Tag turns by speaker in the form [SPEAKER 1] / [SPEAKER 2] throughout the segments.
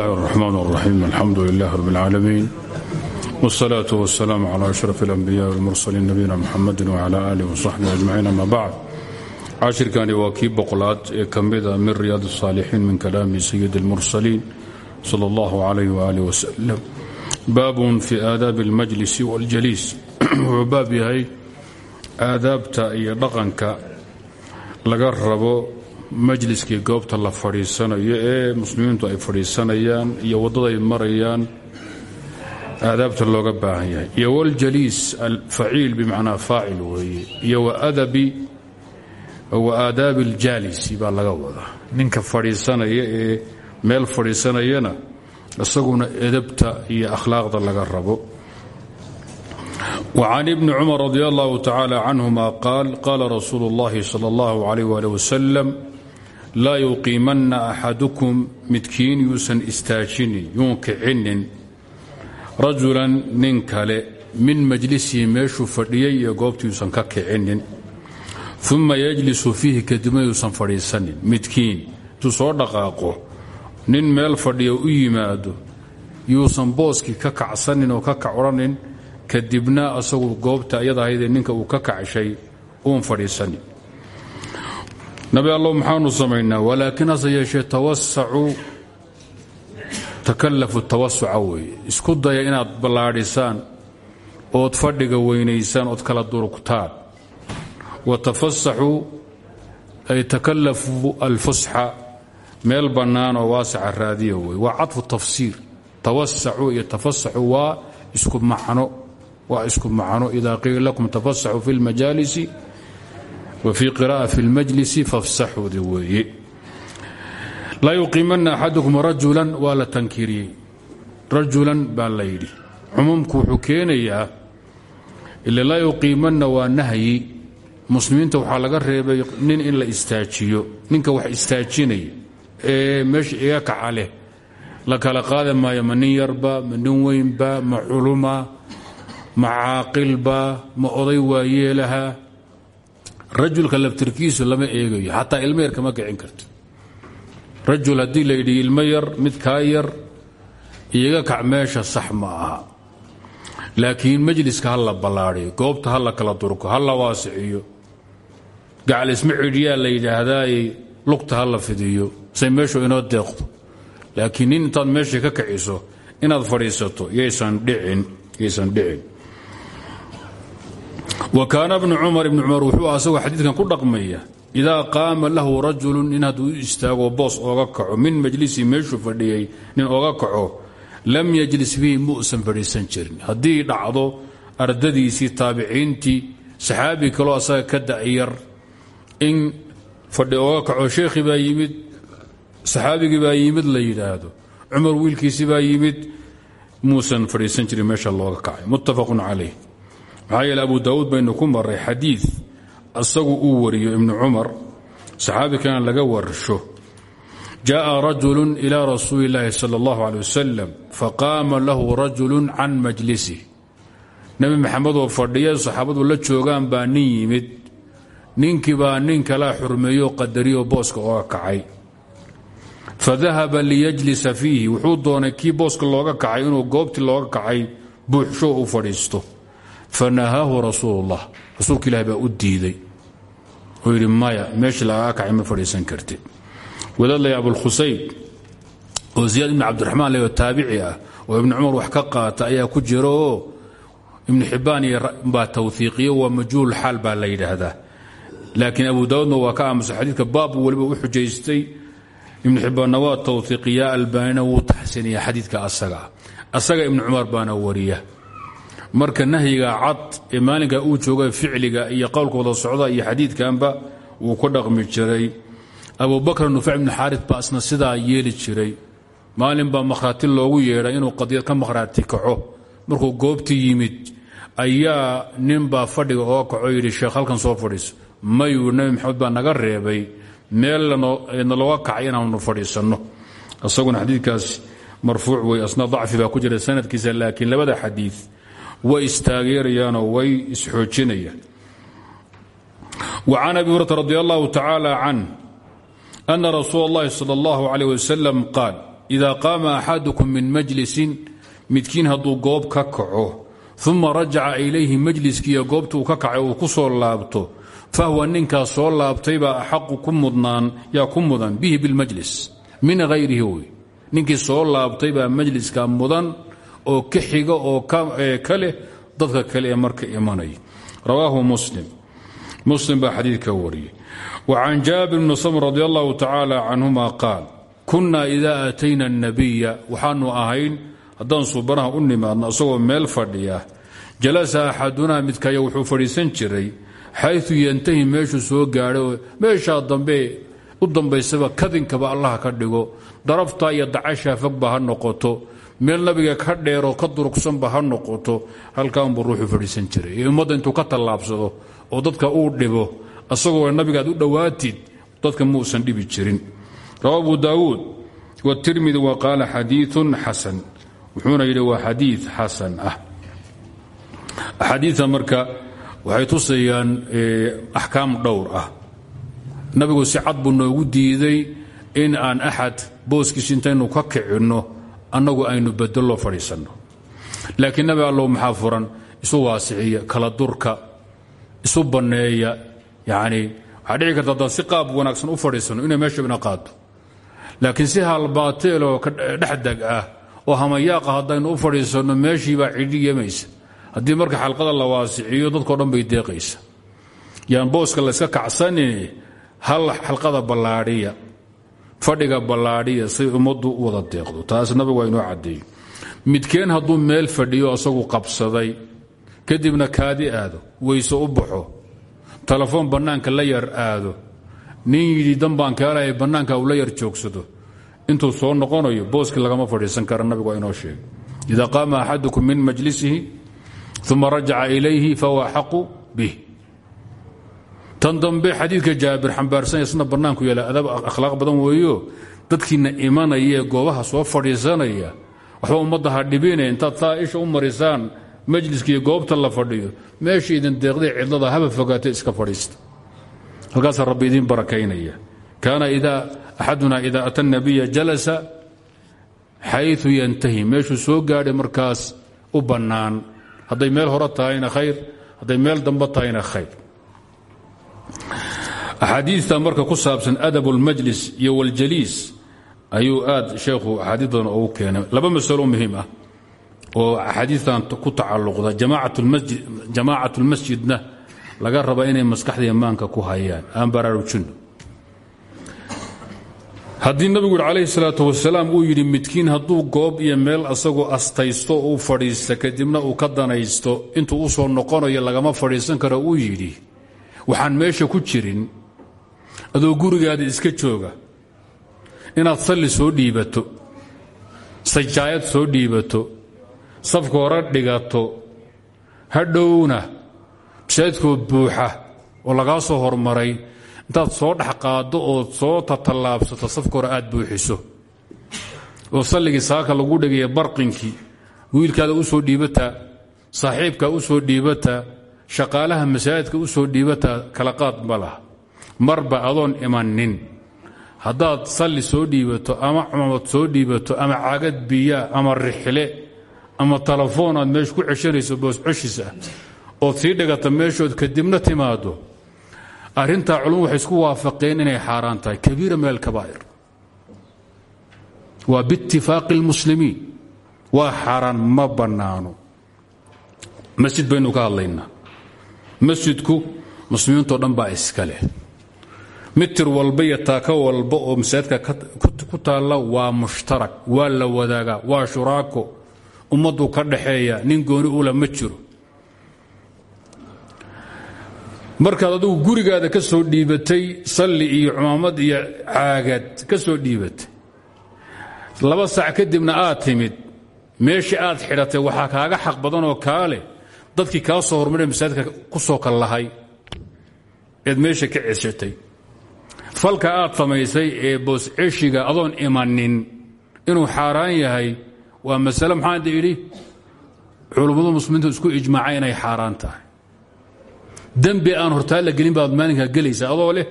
[SPEAKER 1] الرحمن الرحيم الحمد لله رب العالمين والصلاة والسلام على أشرف الأنبياء والمرسلين نبينا محمد وعلى آله وصحبه أجمعين أما بعد cashirkani waa kii boqolaad ee ka mida min riyaad الصاalixiin min kalaami sayid الmursaliin salى اllah عalayh وalih waslm baabun fi aadaabi اlmajlisi wاljaliis wuxuu baab yahay aadaabta iyo dhaqanka laga rabo majliskii goobta la fadhiisanayo ee muslimiintu ay fadhiisanayaan iyo waddaday marayaan aadaabta looga baahan yahay iyo wاljaliis alfaciil bimacnaa faacil weeye iyo waadabi wa aadaabi اljaalisi baa laga wadaa ninka fadhiisanaya ee meel fadhiisanayana isaguna edabta iyo akhlaaqda laga rabo وcan ibni cumar radi allahu tacala canهuma qaal qaala rasuulu اllahi salى اllah عalيh ali waslm laa yuqiimanna axadukum midkiin yuusan istaajinin yuun kicinin rajulan nin kale min majlisihi meeshuu fadhiyey iyo goobtiiuusan ka kicinin. Uma yajlisu fiihi kadibna yuusan fadhiisanin. Midkiin intuu soo dhaqaaqo. Nin meel fadhiya u yimaado yuusan booskii ka kacsanin oo ka kacodhanin kadibna asagu goobta iyada ahaydee ninka uu ka kacshay uun fadhiisanin nabi allow maxaanu samaynaa walaakin hase yeeshee tawasacuu takallafu tawasuca weeye isku daya inaad ballaadhisaan ood fadhiga weynaysaan ood kala durugtaan. Watafasaxuu ay takallafuu alfusxa meel bannaan oo waasica raadiya wey waa cadfu tafsiir tawasacuu iyo tafasaxuu waa isku macno waa isku macno. Idaa qiila lakum tafasaxuu fi اlmajaalisi wa fii qira'a fi اlmajlisi fafsaxuudi weeye laa yuqiimanna axadukum rajulan waa la tankiiriyey rajulan baa la yidhi cumuumku wuxuu keenayaa ila laa yuqiimanna waa nahyi muslimiinta waxaa laga reebay nin in la istaajiyo ninka wax istaajinaya ee meesha iga kaca leh la kala qaadi maayo ma nin yarba ma nin weynba ma culuma ma caaqilba ma oday waayeelaha rajulka laftirkiisu lama eegayo xataa ilmo yar kama kicin karto. Rajul haddii la yidhi ilmo yar mid kaa yar iga kac meesha sax ma aha. Laakiin majliska ha la ballaadiyo goobta ha la kala durko ha la waasiciyo. Gacal isma cidhiyaa la yidhaahdaaye lugta ha la fidiyo say meeshu inoo deeqdo. Laakiin nin intaad meeshii ka kiciso inaad fadhiisato yaysan dhicin wa kaana bnu cumar ibni cumar wuxuu asagoo xadiidkan ku dhaqmaya idaa qaama lahu rajulu nin hadduu istaago boos ooga kaco min majlisii meeshuu fadhiyey nin ooga kaco lam yajlis fiihi muusan fadhiisan jirin. Haddii dhacdo ardadiisii taabiciintii saxaabi kaloo asaga ka da'yar in fadhi ooga kaco sheekhii baa yimid saxaabigii la yidhaahdo cumar wiilkiisii baa yimid muusan fadhiisan jirin meesha muttafaqun calayh maxaa yeele abu daawuud baynu ku maray xadiid asagu uu wariyo ibnu cumar saxaabi kana laga warsho jaءa rajulu ilى rasuuli اllaahi salى اllahu alيه wasalam faqaama lahu rajulu can majlisih nebi maxamedoo fadhiya saxaabadu la joogaan baa nin yimid ninkii baa nin kalaa xurmeeyo qadariyo booska ooga kacay fadahaba liyajlisa fiihi wuxuu doonay kii booska looga kacay inuu goobtii looga kacay buuxsho u fadhiisto fanahaahu rasuul اllah rasuulka ilahi baa u diiday. Oo yidhi maya meeshii lagaga kacay ma fadhiisan kartid wadaadlay abulkhusayd oo ziyaad ibni cabdiraxmaan leoo taabici ah oo ibni cumar wax ka qaata ayaa ku jira oo ibnu xibbaan baa tawhiiqiyo waa majhuul xaal baa la abu daawuudna waa ka aamusa xadiidka baab waliba u xujaystay. Ibnu xibbaanna waa tawhiiqiya albaanina wuu taxsiniya xadiidka asaga. Asaga ibnu cumar baana wariya marka nahyiga cad ee maalinka uu jooga ficliga iyo qowlka wada socda iyo xadiidkanba wuu ku dhaqmi jiray. Abubakr nufaac ibnu xaarid baa isna sidaa yeeli jiray. Maalin baa makhraati loogu yeedhay inuu qadiyad ka makhraati kaco. Markuu goobtii yimid ayaa ninbaa fadhiga ooga kaco yidhi sheekh halkan soo fadhiiso. Mayuu nebi maxamed baa naga reebay. Meel nalooga kacay inaanu fadhiisanno. Isaguna xadiidkaas marfuuc wey asna dacfi baa ku jira sanadkiisa laakiin labada xadiid way istaageerayaanoo way isxoojinayaan وcan abi hurata radi allahu tacaala can أna rasuul اllahi salى اllahu عalيه wasalam qaal idaa qaama axadukum min majlisin midkiin hadduu goob ka kaco uma rajaca ilayhi majliskiiyo goobta uu ka kacay uu ku soo laabto fahwa ninkaas soo laabtaybaa axaqu ku mudnaan yaa ku mudan bihi bilmajlis min hayrihi wey ninkii soo laabtay baa majliska mudan oo ka xiga oo ka leh dadka kale ee marka imanaya rawaahu muslim. Muslim baa xadiidka wariyey. Wa can jaabir bni samr radi allahu tacaala qaal kunna idaa aatayna annabiya waxaanu ahayn haddaan suubanaha u nimaadno meel fadhiya jalasa axadunaa midkaya wuxuu fadhiisan jiray xayu yantahi meeshuu soo gaadhay meeshaa dambe u dambaysaba kadinkaba allah ka dhigo daraftaa iyo dacashaa fogba ha noqoto meel nabiga ka dheeroo ka durugsanba ha noqoto halkaanbuu ruuxu fadhiisan jiray. Ee ummadda ka tallaabsado oo dadka uu dhibo asagoo nabigaad u dhowaatid dadka muusan dhibi jirin. Rawa abu daawuud wtirmidi wa qaala xadiiun xasan. Wuxuuna yidhi waa xadii xasan ah. Axaadiia marka waxay tusayaan axkaam dhowr ah. Nabigu si cad buu noogu diiday in aan axad booskiis intaynu ka kicinno annagu aynu bedello fadhiisanno. Laakiin nabi allow maxaa furan? Isu waasiciya kala durka isu banneeya. Yacni waxaa dhici karta haddaan si qaab wanaagsan u fadhiisanno inay meesha ina qaado laakiin si haalbaateeloo dhexdeg ah oo hamayaaqa haddaynu u fadhiisanno meeshiibaa cidhi yemaysa haddii marka xalqada la waasiciyo dadkao dhan bay deeqaysa. Yaan booska layska kacsanin hal xalqada ballaadhiya fadhiga ballaadhiya say ummaddu u wada deeqdo. Taas nabigu waa inoo caddeeyo midkeen hadduu meel fadhiyo asagu qabsaday kadibna kaadi aado weyse u baxo telefoon bannaanka la yar aado nin yidhi danbaan keelaya bannaanka uu la yar joogsado. Intuu soo noqonayo booskii lagama fadhiisan kara nabigu waa inoo sheegay. Ida qaama axadukum min majlisihi uma rajaca ilayhi fahuwa axaqu bih tan dambe xadiidka jaabir xambaarsan isna bannaanku yaalla adab akhlaaq badan weeyo dadkiina imanaya goobaha soo fadhiisanaya waxba ummadda ha dhibine intaad saa isha u marisaan majliskiiyo goobta la fadhiyo meesha idin deeqday cidlada haba fogaatay iska fadhiista. Halkaasaa rabbi idiin barakaynaya. Kaana axaduna ida ata nabiya jalasa xayu yantahi meeshuu soo gaadhay markaas u bannaan. Hadday meel hore tahayna khayr hadday meel dambe tahayna khayr axaadiita marka ku saabsan adab اlmajlis iyo wاljaliis ayuu aad sheekhu axaadii badan ugu keenay laba masalo muhiim ah oo axaadiitan ku tacalluqda jamaacat اlmasjidna laga raba inay maskaxda imaanka ku hayaan aan baraarujinno haddii nabigu yidhi calayhi salaatu wasalaam uu yidhi midkiin hadduu goob iyo meel asagoo astaysto uu fadhiista kadibna uu ka danaysto intuu u soo noqonayo lagama fadhiisan karo uu yidhi waxaan meesha ku jirin adoo gurigaada iska jooga inaad salli soo dhiibato sajaayad soo dhiibato safka hore dhigato hadhowna masaajidkoo buuxa oo lagaa soo hormaray intaad soo dhex qaaddo ood soo tatallaabsato safka hore aad buuxiso. Oo salligii saaka lagu dhegaya barqinkii wiilkaada u soo dhiibataa saaxiibka u soo dhiibataa shaqaalaha masaajidka u soo dhiibataa kala qaad ma laha marba adoon imanin haddaad salli soo dhiibato ama cumamad soo dhiibato ama cagad biyaa ama rixle ama telefoon aad meesha ku ceshanayso boos ceshis ah ood sii dhigata meeshood kadibna timaado arrintaa culum waxay isku waafaqeen inay xaaraan tahay. Kabiira min alkabaa'ir. Waa biitifaaqi اlmuslimiin waa xaaraan ma bannaano. Masjid baynu ka hadlaynaa. Masjidku muslimiintoo dhan baa iska leh mitir walba iyo taako walba oo masaajidka ku taalla waa mushtarak waa la wadaagaa waa shuraako. Ummaddu ka dhaxeeya nin gooni ula ma jiro. Markaad adugu gurigaada ka soo dhiibatay salli iyo cumaamad iyo caagad ka soo dhiibatay. Laba saac kadibna aad timid meeshii aad xidhatay waxaa kaaga xaq badanoo kaa leh dadkii kaa soo hormaray masaajidka ku soo kallahay. Eed meesha ka ceshatay falka aad samaysay ee boosceshiga adoon imanin inuu xaaraan yahay waa masale maxaanta idhi culummadu muslimiintu isku ijmaacay inay xaaraan tahay. Dembi aan hortaa la gelin baad maalinkaa gelaysa adoo leh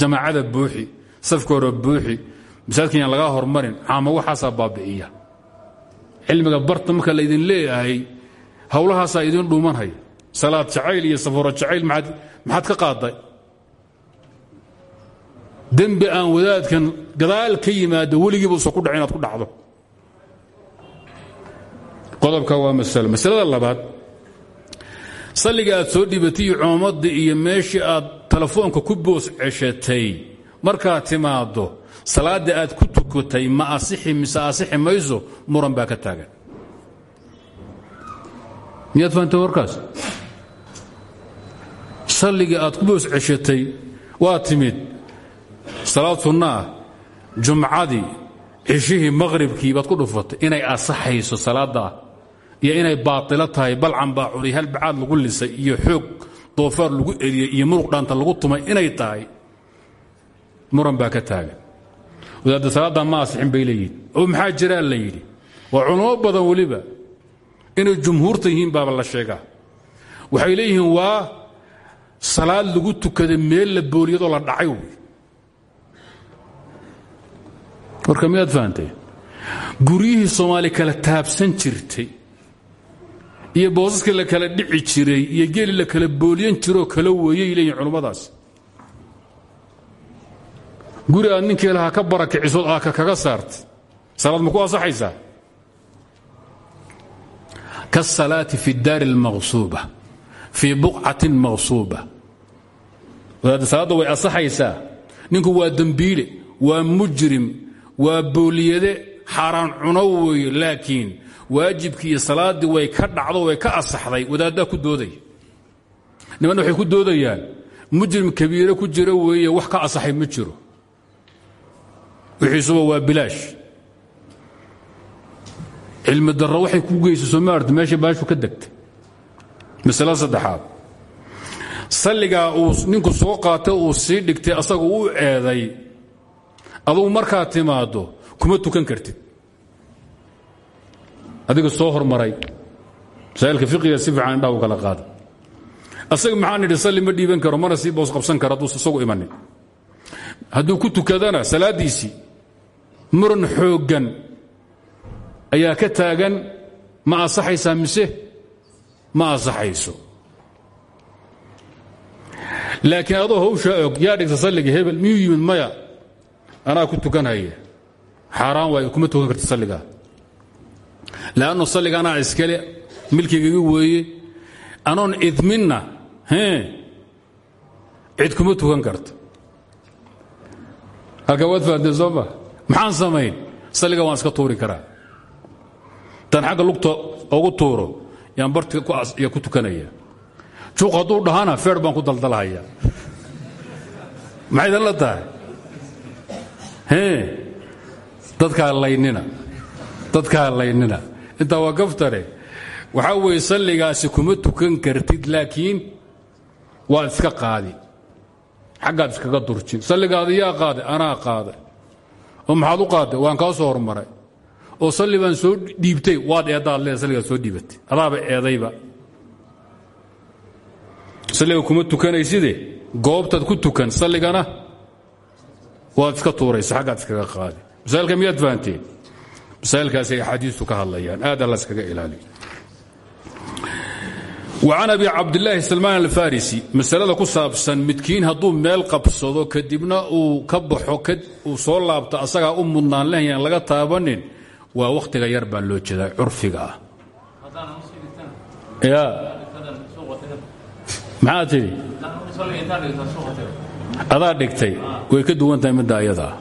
[SPEAKER 1] jamaacada buuxi safka hore buuxi masaajidkan lagaa hormarin caama waxaasaa baabi'iya. Cilmiga barta marka laydin leeyahay hawlahaasaa idin dhuumanhaya salaad jacayl iyo safaro jacayl maxaad ka qaaday dembi aan wadaadkan gadaal ka yimaado weligiiba usan ku dhac inaad ku dhacdo. Qodobka waa masalo masalada labaad salliga aad soo dhibatay iyo iyo meeshii aad telefoonka ku boos ceshatay markaad timaaddo salaadda aad ku tukatay ma asixi mise asixi mayso muran baa ka taagan. Miyaad fahamtay warkaas? Salligii aad ku boos ceshatay waa timid salaad sunna ah jumcadii ceshihii maqhribkii baad ku dhufatay inay asaxayso salaaddaa iyo inay baatilo tahay balcan baa culay hal bacaad lagu lisay iyo xoog doofaar lagu eliyey iyo muruq dhaanta lagu tumay inay tahay muran baa ka taagan. Wadaadda salaaddaa ma asixin bay leeyihiin oo maxaa jiraa la yidhi? Waa culamo badan weliba inay jumhuurta yihiin baaba la sheegaa. Waxay leeyihiin waa salaad lagu tukada meel la booliyadoo la dhacay wey warka miyaad fahamtay guryihii soomaali kala taabsan jirtay iyo boosaskii la kala dhici jiray iyo geeli la kala booliyan jiroo kala weeyay leeyihiin culummadaas guri aad ninkii lahaa ka barakicisood aaka kaga saartay salaad ma ku ansaxaysaa? Kaasalaati fi اdaari اlmaqsuuba fii buqcatin maqsuuba. Salaadda way ansaxaysaa. Ninku waa dembiile waa mujrim waa booliyade xaaraan cuno weeye laakiin waajibkii iyo salaaddii way ka dhacdo way ka asaxday wadaaddaa ku doodaya nimanna waxay ku doodayaan mujrim kabiire ku jira weeye wax ka asaxay ma jiro. Wixiisuba waa bilaash. Cilmi darro waxay ku geysa soo maarta meesha baashu ka degtay. Masalada saddexaad. Salligaa uu ninku soo qaatay uu sii dhigtay asaga u eeday adugu markaad timaaddo kuma tukan kartid. Adiga soo hormaray masaa'ilka fiqiga si fiican indhaha u kala qaada. Asaga maxaan nidhi salli ma dhiiban karo mana sii boos qabsan karo hadduusa isagu imanin. Hadduu ku tukadana salaaddiisii muran xooggan ayaa ka taagan ma asaxaysaa mise? Ma asaxayso laakiin adoo hawshaa og yaa dhigta salliga hebel miyuu yimid maya anaa ku tukanhaya xaaraan waay kuma tukan karta salligaa leanno salliga anaa iskale milkigaga weeye anoon idminna cid kuma tukan karta. Halkaa waad fahamteen soo ma maxaan samayn? Salliga waan iska tuuri karaa. Tan xagga lugta ogu tuuro yaan barti ya ku tukanaya. Juuq hadduu dhahana feer baan ku daldalhaya maxaydan la tahay dadkaa laynina dadkaa laynina. Intaa waa gaftare. Waxaa weeye salligaasi kuma tukan kartid laakiin waad iska qaadi. Xaggaad iskaga durjin. Salligaadi yaa qaaday anaa qaaday oo maxaad u qaaday waan kaa soo hormaray. Oo salli baan soo dhiibtay waad eeddaad leeda salligaad soo dhiibatay. Adaaba eedayba. Salliga kuma tukanayside? Goobtaad ku tukan salligana waad iska tuuraysa xaggaad iskaga qaadi. Masaailka miyaad fahanteen masaailkaasi ay axaadiistu ka hadlayaan. Aad alla iskaga ilaaliyo وcan abi cabdilaahi salmaan alfarisi masalada ku saabsan midkiin hadduu meel qabsado kadibna uu ka baxo uu soo laabto asagaa u mudnaan lehayaan laga taabanin waa wakhtiga yar baa loo jeedaa curfiga ah. Ya maxaa tidhi adaa dhigtay way ka duwan tahay midda ayadaa.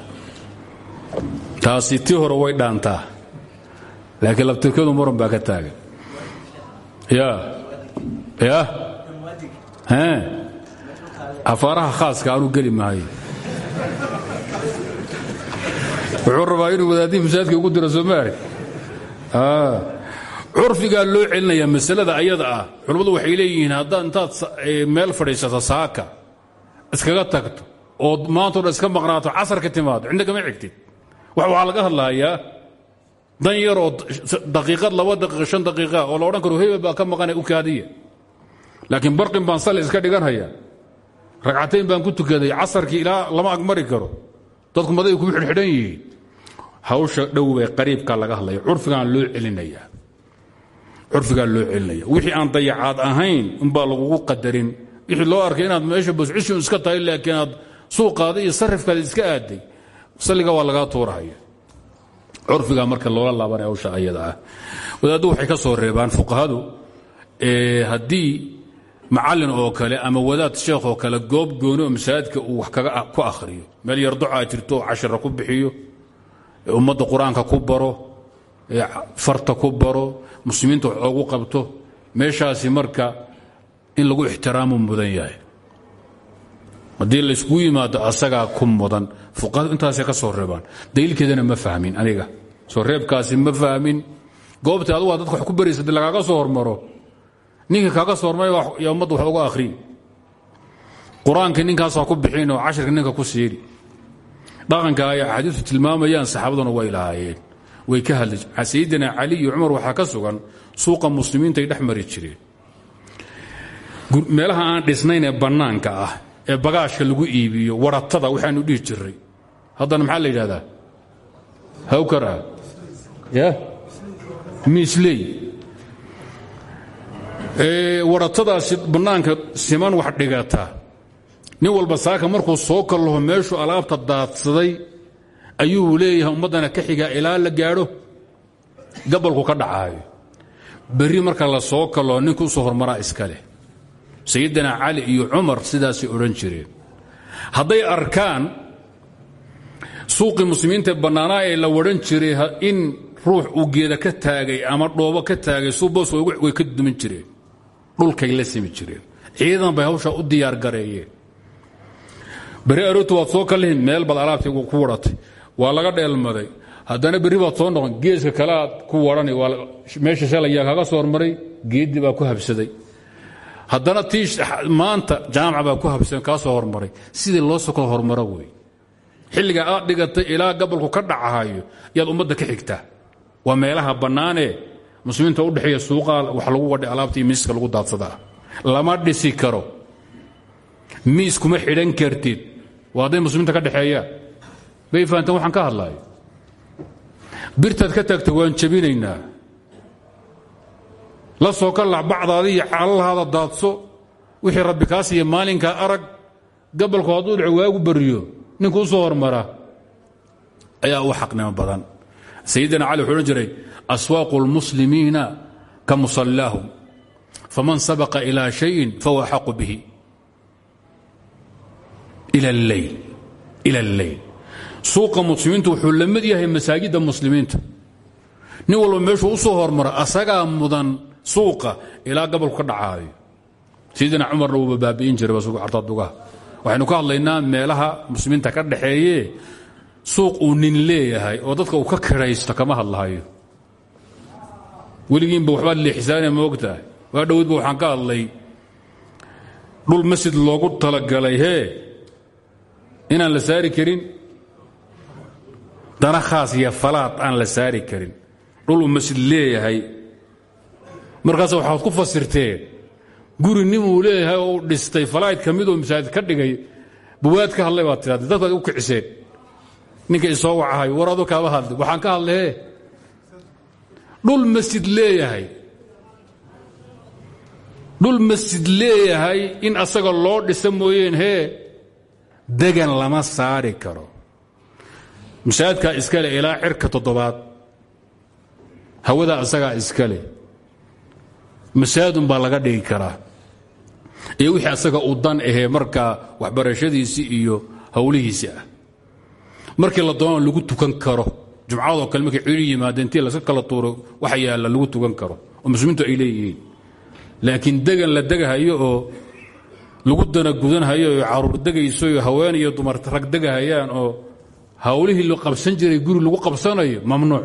[SPEAKER 1] Taasi tii hore way dhaantaa. Laakiin labtirkadu muran baa ka taagan. Ya ya afaaraha khaaska aanu geli maayo wuxuu rabaa inuu wadaadihii masaajidka ugu diro soo maarg curfigaa loo celinaya masalada ayada ah. Culammadu waxay leeyihiin haddaad intaad meel fadhiisato saaka iskaga tagto ood maantao dhan iska maqnaato casar ka timaado cinda kama xigtid. Waxaa laga hadlayaa dan yaroo daqiiqad laba daqiiqa shan daqiiqa oo la odhan karo hebel baa ka maqanay u kaadiya laakiin barqin baan salli iska dhiganhaya ragcatayn baan ku tukaday casarkii ilaa lama agmari karo. Dadku maday ku xidhxidhan yihiin. Hawsha dhowbee qariibka laga hadlaya curfigaan loo celinaya curfigaa loo celinaya wixii aan dayacaad ahayn unbaa lagugu qadarin wixii loo arkay inaad meesha buscishun iska tahay laakiin aad suuqaada iyo sarifkaada iska aaday. Salliga waa lagaa tuurahaya. Curfigaa marka loola laabanaya hawsha ayada ah. Ka soo reebaan fuqahadu haddii macallin oo kale ama wadaad sheekh oo kale goob gooni oo uu wax kaga ku akhriyo meel yar ducaa jirto oo cashira ku bixiyo ummadda qur'aanka ku baro farta ku baro muslimiinta wax qabto meeshaasi marka in lagu ixtiraamu mudan yahay. Haddii layskugu yimaado asagaa ku mudan fuqahadu intaasay ka soo reebaan. Daliilkeedana ma fahmin aniga. Soo reebkaasi ma fahmin. Goobta adugu dadka wax ku baraysa lagaaga soo hormaro. Ninka kaaga soo hormay yaa ummadda wax uga akhriyi qur'aankii ninkaasoo ku bixin oo cashirka ninka ku siiri dhaqanka ay axaadiistu tilmaamayaan saxaabaduna way lahaayeen. Way ka hadli sayidina cali iyo cumar waxaa ka sugan suuqa muslimiinta ay dhex jireen meelaha aan dhisnayn ee bannaanka ah ee bagaashka lagu iibiyo waratada waxaanu dhihi jiray haddana maxaa la yidhahdaa? Hawkara ya? Miisley waratadaasi bannaanka siman wax dhigata. Nin walba saaka markuu soo kallaho meeshuu alaabta daadsaday ayuu leeyahay ummaddana ka xigaa ilaa la gaadho gabolku ka dhacaayo. Berri marka la soo kalloho ninka u soo hormaraa iska leh sayidina cali iyo cumar sidaasay odhan jireen. Hadday arkaan suuqii muslimiinta bannaanaa ee la wadhan jiray in ruux uu geeda ka taagay ama dhoobo ka taagay suuboos way ka dumin jireen. Dhulkay la simi jireen. Ciidan bay hawshaa u diyaar gareeyeen. Berri aroorta waad soo kallihin meel baad alaabtii ku wadhatay waa laga dheelmaday. Haddana berri baad soo noqon geeska kaleaad ku wadhani meesha shalayaa kaga soo hormaray geeddii baa ku habsaday haddana tii maanta jaamaca baa ku habsadan kaa soo hormaray. Sidii loo soo kala hormaro wey xilligaa aad dhigatay ilaa gabolku ka dhacahayo yaad ummadda ka xigtaa. Waa meelaha bannaanee muslimiinta udhexeeya suuqaa wax lagu wadhay alaabta iyo miiska lagu daadsadaa. Lama dhisi karo. Miis kuma xidhan kartid. Waa hadday muslimiinta ka dhexeeyaan bay fahanteen waxaan ka hadlaayo. Birtaad ka taagta waan jabinaynaa la soo ka bacdaada iyo calalahaada daadso. Wixii rabbi kaa siiya maalinkaa arag gabolku hadduu dhaco waagu baryo ninka u soo hormara. Ayaa u xaqnimo badan. Sayidina cali wuxuu jiray aswaaqu اlmuslimiina ka musallaahum. Faman sabaqa ilaa shayin fahuwa axaqu bihi. Ila اlleyl suuqa muslimiintu wuxuu la mid yahay masaajidda muslimiinta. Nin walba meeshuu u soo hormaro asagaa mudan suuqa ilaa gabolku ka dhacaayo. Sayidina cumarna wuuba baabi'in jiray artadugaha waxaynu ka hadlaynaa meelaha muslimiinta ka dhaxeeye suuq uu nin leeyahay oo dadka uu ka kiraysto kama hadlahayo. Weligiinba waxbaad leexisaane ma ogtahay waa dhoweydba waxaan ka hadlay. Dhul masjid loogu talagalay hee inaan la saari karin? Dana khaas iyo falaad aan la saari karin. Dhul uu masjid leeyahay markaas waxaad ku fasirteen guri nin leeyahay oo dhistay falayd ka midoo masaajid ka dhigay buwaad ka hadlay baad tiraade dadkaad u kiciseen. Ninka isoo wacahay war adu kaaba waxaan ka hadlaye dhul masjid leeyahay. Dhul masjid leeyahay in asaga loo dhisa mooyeen hee degan lama saari karo. Masaajidkaa iskale ilaa cirka toddobaad. Hawadaa asagaa iskale masaajidun baa laga dhigi karaa. Iyo wixii asaga uu dan ahee markaa waxbarashadiisii iyo howlihiisii ah. Markii la doonana lagu tukan karo jumcadoo kale markay ciidu yimaadeen intii laska kala tuuro waxa yaalla lagu tukan karo oo muslimiintu ay leeyihiin. Laakiin degan la degahayo oo lagu dana gudanhayo oo carruur degayso iyo haween iyo dumar rag degahayaan oo hawlihii la qabsan jiray guri lagu qabsanayo mamnuuc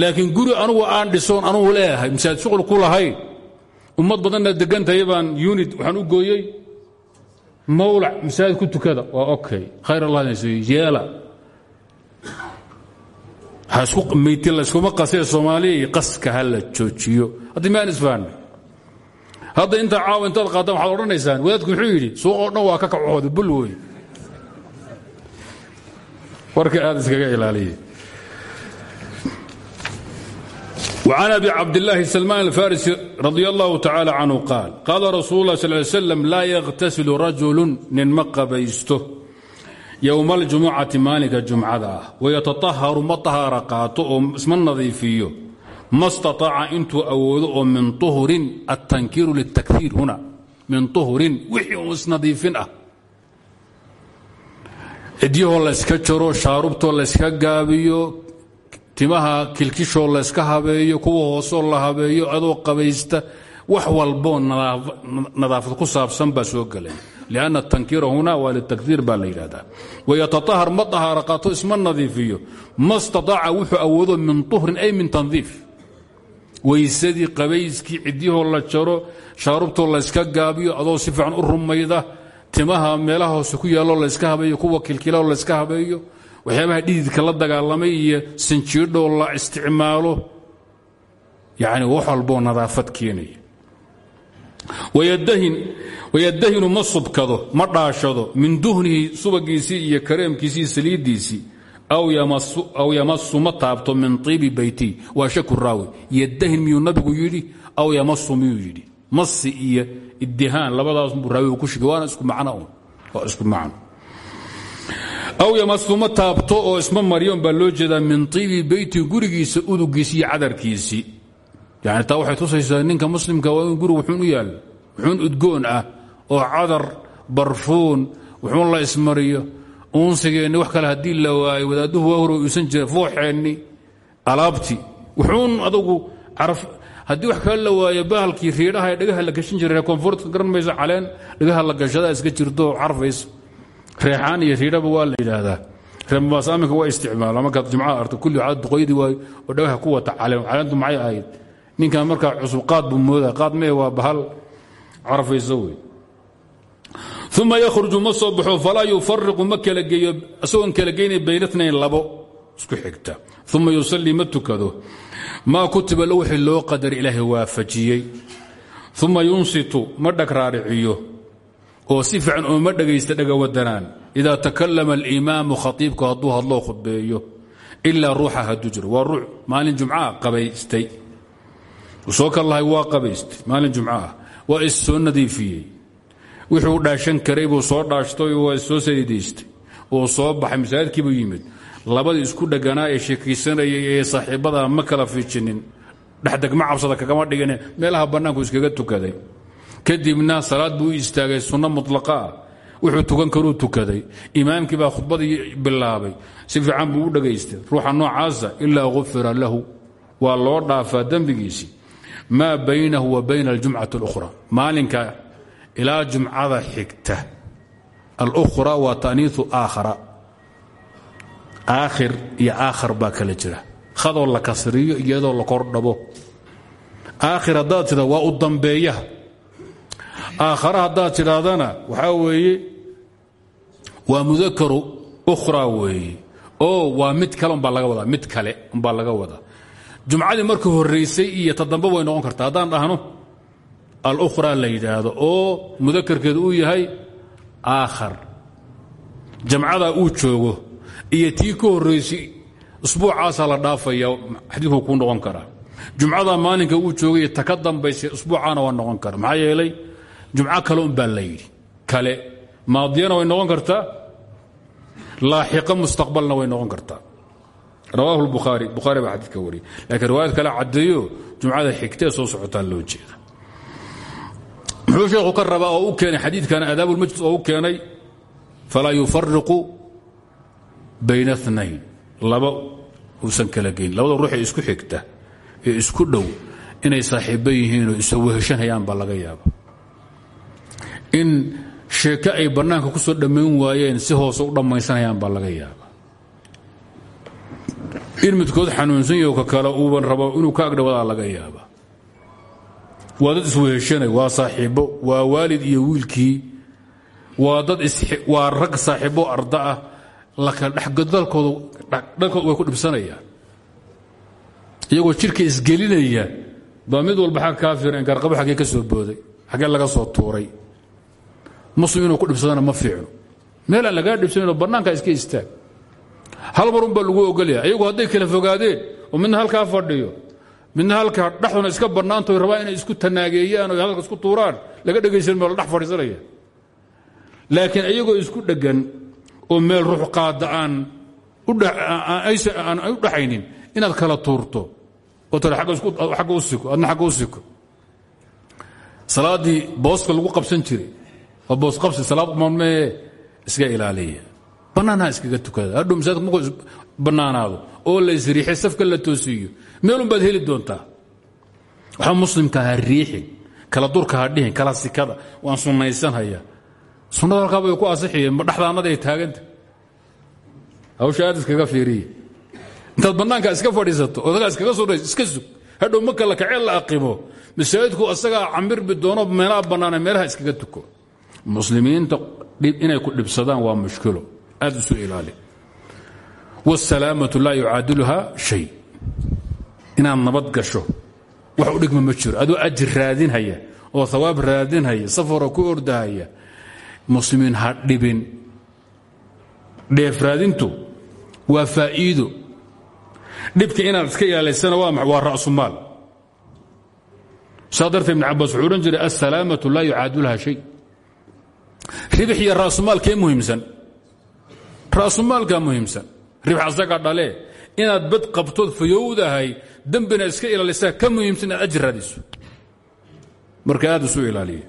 [SPEAKER 1] laakiin guri anugu aan dhisoon anugu leeyahay masaajid shuqul ku lahayn ummad badanna degantahay baan unit waxaan u gooyey. Mawlac masaajid ku tukada waa okay. Khayr allah yeela. Meyti layskuma qasee soomaaliya qaska ha la joojiyo. Haddii maan isfahanay hadda intaa caawa intaad qaadaan waxaad odhanaysaan wadaadku muxuu suuq oo dhan waa ka kacooda bul warka aad iskaga ilaaliye وعن أبي عبد الله سلمان الفارسي رضي الله تعالى عنه قال قال رسول الله صلى الله عليه وسلم لا يغتسل رجل ننma qabaysto يوم الجuمعaةi maalinka جuمcada ah ويتطهر ma طahaara qaato oo isma nadiifiyo ma اstaطاaca intuu awoodo oo min طuhrin التankiiru للتكثيir huna min طuhrin wixii uu isnadiifin ah cidyahoo layska jaro shaarubtoo layska gaabiyo timaha kilkishoo layska habeeyo kuwa hoosoo la habeeyo adoo qabaysta wax walboo nadaafad ku saabsan baa soo gelay lianna tankiira huna waa litakdiir baa la yidhahdaa wayataahar ma tahaara qaato isma nadiifiyo. Ma staaaca wuxuu awoodo min tuhrin ay min tandiif. Weysadii qabayskii cidyahoo la jaro shaarubtoo layska gaabiyo adoo si fiican u rumayda timaha meelaha hoose ku yaalloo layska habeeyo kuwa kilkilao layska habeeyo waxyaabaha dhididka la dagaalamay iyo sanjiidhoo la isticmaalo yani wax walboo nadaafad keenaya. Wayadahinu ma subkado ma dhaashado min duhnihi subagiisii iyo kareemkiisii saliiddiisii aw yamasu ma taabto min iibi beyti waa shaku raawi. Yadahin miyuu nabigu yidhi aw yamasu miyuu yidhi? Masi iyo idihaan labadaasbuu raawigu ku shigay waana isku macno macno aw yamasu ma taabto oo isma maryon baa loo jeedaa min iibi beyti gurigiisa udugiisi iyo cadarkiisii yani taa waxay tusaysaa ninka muslimka waa in gurig wuxuun u yaal wuxuun udgoon ah oo cadar barfuun wuxuun la ismariyo. Uunsigeenni wax kale haddii la waayo wadaadduhu waa hor uusan jira fooxeenni alaabti. Wuxuun adugu haddii wax kale la waayo bahalkii riidhaha ee dhagaha la gashan jiray koonfurta garan mayso caleen dhagaha la gashadaa iska jirto carfayso reexaan iyo riidhaba waa la yidhaahdaa. Reembaas aminka waa isticmaala markaad jimcaha arto kulli waxaad duqoydii waayo oo dhagaha ku wata caleen caleentu maxay ahayd? Ninkan markaa cusub qaad buu moodaa. Qaad mee waa bahal carfayso wey. Uma yakhruju ma soo baxo falaa yufariqu ma kala geeyo isagoon kala geynay labo. Isku xigta. Uma yusallii ma tukado. Maa kutiba lo wixii loo qadar ilaahay waafajiyey. Uma yunsitu ma dhagraariciyo oo si fiican ooma dhegaysta dhagawadanaan idaa takalama alimaamu khaiibku hadduu hadloo khudbeeyo ilaa ruuxa hadduu jiro. Waa ruux maalin jumcaha qabaystay. Soo kal lahay waa qabaystay maalin jumcaah waa is soo nadiifiyey. Wuxuu dhaashan karay buu soo dhaashtay waa soo saliidaystay. Uu soo baxay masaajidkiibuu yimid. Labadii isku dheganaa ee sheekaysanayay ee saaxiibadaa ma kala fiijinin. Dhexdegma cabsada kagama dhigin meelaha bannaanku iskaga tukaday kadibna salaad buu istaagay sunno mutlaqa ah. Wuxuu tukan karuu tukaday. Imaamkii baa khudbadii bilaabay. Si fiican buu u ruuxa noocaasa ilaa ufira lahu. Waa loo dhaafaa dembigiisii. Maa baynahu wa bayna aljumcati اlukhra maalinka ilaa jumcada xigta. Alukhra waa ta'niiu aakhara. Aakhir iyo aakhar baa kala jira. Khadoo la kasriyo iyadoo la kordhabo. Aakhir haddaad tida waa u dambeeyaha aakhara haddaad tidhaahdana waxaa weeye waa mudakaru ukhra weeye. Oo waa mid kale umbaa laga wadaa mid kale umbaa laga wadaa. Jumcadii markii horraysay iyo ta dambe way noqon kartaa. Haddaan dhahno alukhra la yidhaahdo oo mudakarkeedu uu yahay aakhar. Jamcadaa uu joogo iyo tii ka horraysay usbuucaasaa la dhaafaya xadiidku kuu noqon karaa. Jumcadaa maalinka uu joogay dambaysay usbuucaana waa noqon kara maxaa yeelay jumco kale unbaa la yidhi. Kale maadiyana way noqon kartaa laaxiqa mustaqbalna way noqon kartaa. Rawaahu lbukhaari bukhaari baa xadiidka wariyay laakiin riwaayad kale caddeeyo jumcada xigtee soo socotaa loo jeeda. Muxuu sheekhu ka rabaa oo u keenay xadiidkan aadaabulmajlis oo keenay falaa yufariqu bayna اثnayn laba uusan kala geyn. Labada ruuxee isku xigta ee isku dhow inay saaxiibbo yihiinoo isaweheshanayaan baa laga yaaba in sheeke ay bannaanka ku soo dhammayn waayeen si hoose u dhammaysanayaan baa laga yaaba in midkood xanuunsan yaho ka kale uuban rabo inuu ka agdhawadaa laga yaaba waa dad isweheshanay waa saaxiibbo waa waalid iyo wiilkii waa dad waa rag saaxiibbo arda ah lakadhexdalkooda way ku dhibsanayaan. Iyagoo jirka isgelinaya baa mid walba xag kaa firan gaarqabo xaggee ka soo booday xaggee laga soo tuuray muslim inuu ku dhibsadana ma fiicno. Meel aan lagaa dhibsanayno bannaankaa iska istaag. Hal marun baa lagu ogolyahay. Ayagu hadday kala fogaadeen oo midna halkaa fadhiyo midna halkaa dhexduna iska bannaanto rabaa inay isku tanaageeyaan oo hadalka isku tuuraan laga dhegaysan ma la fadhiisanaya. Laakiin ayagoo isku dheggan oo meel ruux qaada aan aan u dhaxaynin inaad kala tuurto. Oo tale agga u siko adna agga u siko. Booska lagu qabsan jiray waa boos qabsi salaad mamee iska ilaaliya. Bannaanha iskaga tukada. Hadhow masaajidka markuu bannaanaado oo la isriixay safka la toosiiyo meelun baad heli doontaa. Waxaa muslimka ha riixin kala durka ha dhihin kala sikada. Waan sunnaysanhaya sunnada halkaa bay ku asixiyeen ma dhexdaannaday taaganta. Hawsha aad iskaga fiiriya intaad bannaanka iska fadhiisato odagaa iskaga sudhays iska sug. Hadhow marka la kacee la aqimo. Masaajidku asagaa camirbi doono meelaha bannaana meelaha iskaga tuko muslimiinta inay ku dhibsadaan waa mushkilo. Aad isu ilaali. Wاsalaamatu laa yucaadiluha shay. Inaad nabad gasho wax u dhigma ma jiro. Adoo ajir raadinhaya oo hawaab raadinhaya safaro ku ordahaya muslimiin ha dhibin. Dheef raadintu waa faa'iido. Dhibka inaad iska ilaalaysana waa ra'sumaal saa dartee ibn cabaas wuxuu odhan jiray alsalaamatu laa yucaadiluha shay ribix iyo ra'sumaalkee muhiimsan ra'sumaalkaa muhiimsan ribx asagaa dhalee inaad bad qabtood fayowdahay dembina iska ilaalisaa ka muhiimsan inaad ajir raadiso marka aad isu ilaaliya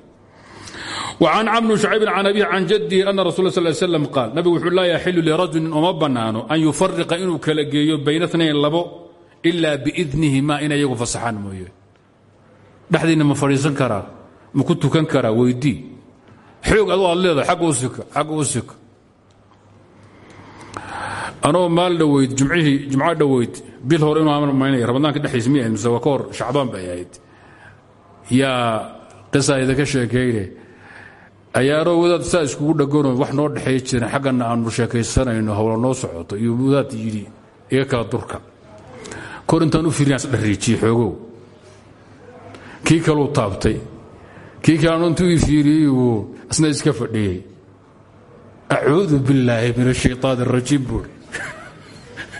[SPEAKER 1] وعن cمر بن شhعيب عن أبيه عن جده أن رsuل صل ل سلم قاaل نبgu وxuu laa يحiل لرaجuل uma banaano أن يuفaرiقa inuu kala geeyo bayna اثنayn labo إلا بإذنihima inay iyagu fasaxaan mooye dhexdiinna ma fadhiisan karaa ma ku tukan karaa weydii Xoog adu aad leedahay u sika agga u sika. Anoo maal dhoweyd jumcihii jumco dhoweyd bil hore inuu amar maynaya ramadaanka dhexdiisa miya mise waa ka hor shacbaan bay ahayd. Yaa qisa idinka sheekayne. Ayaanoo wadaad saa iskugu dhagono wax noo dhexay jiran xaggana aanu sheekaysanayno hawla noo socoto iyo wadaad yidhi iga kala durka. Kor intaan u fiiriyan isdhariijiyey xoogow kii kaluu taabtay kii intuu i fiiriyey buu isna iska fadhiyey. Acuudu billaahi min ashayaan arajiim buui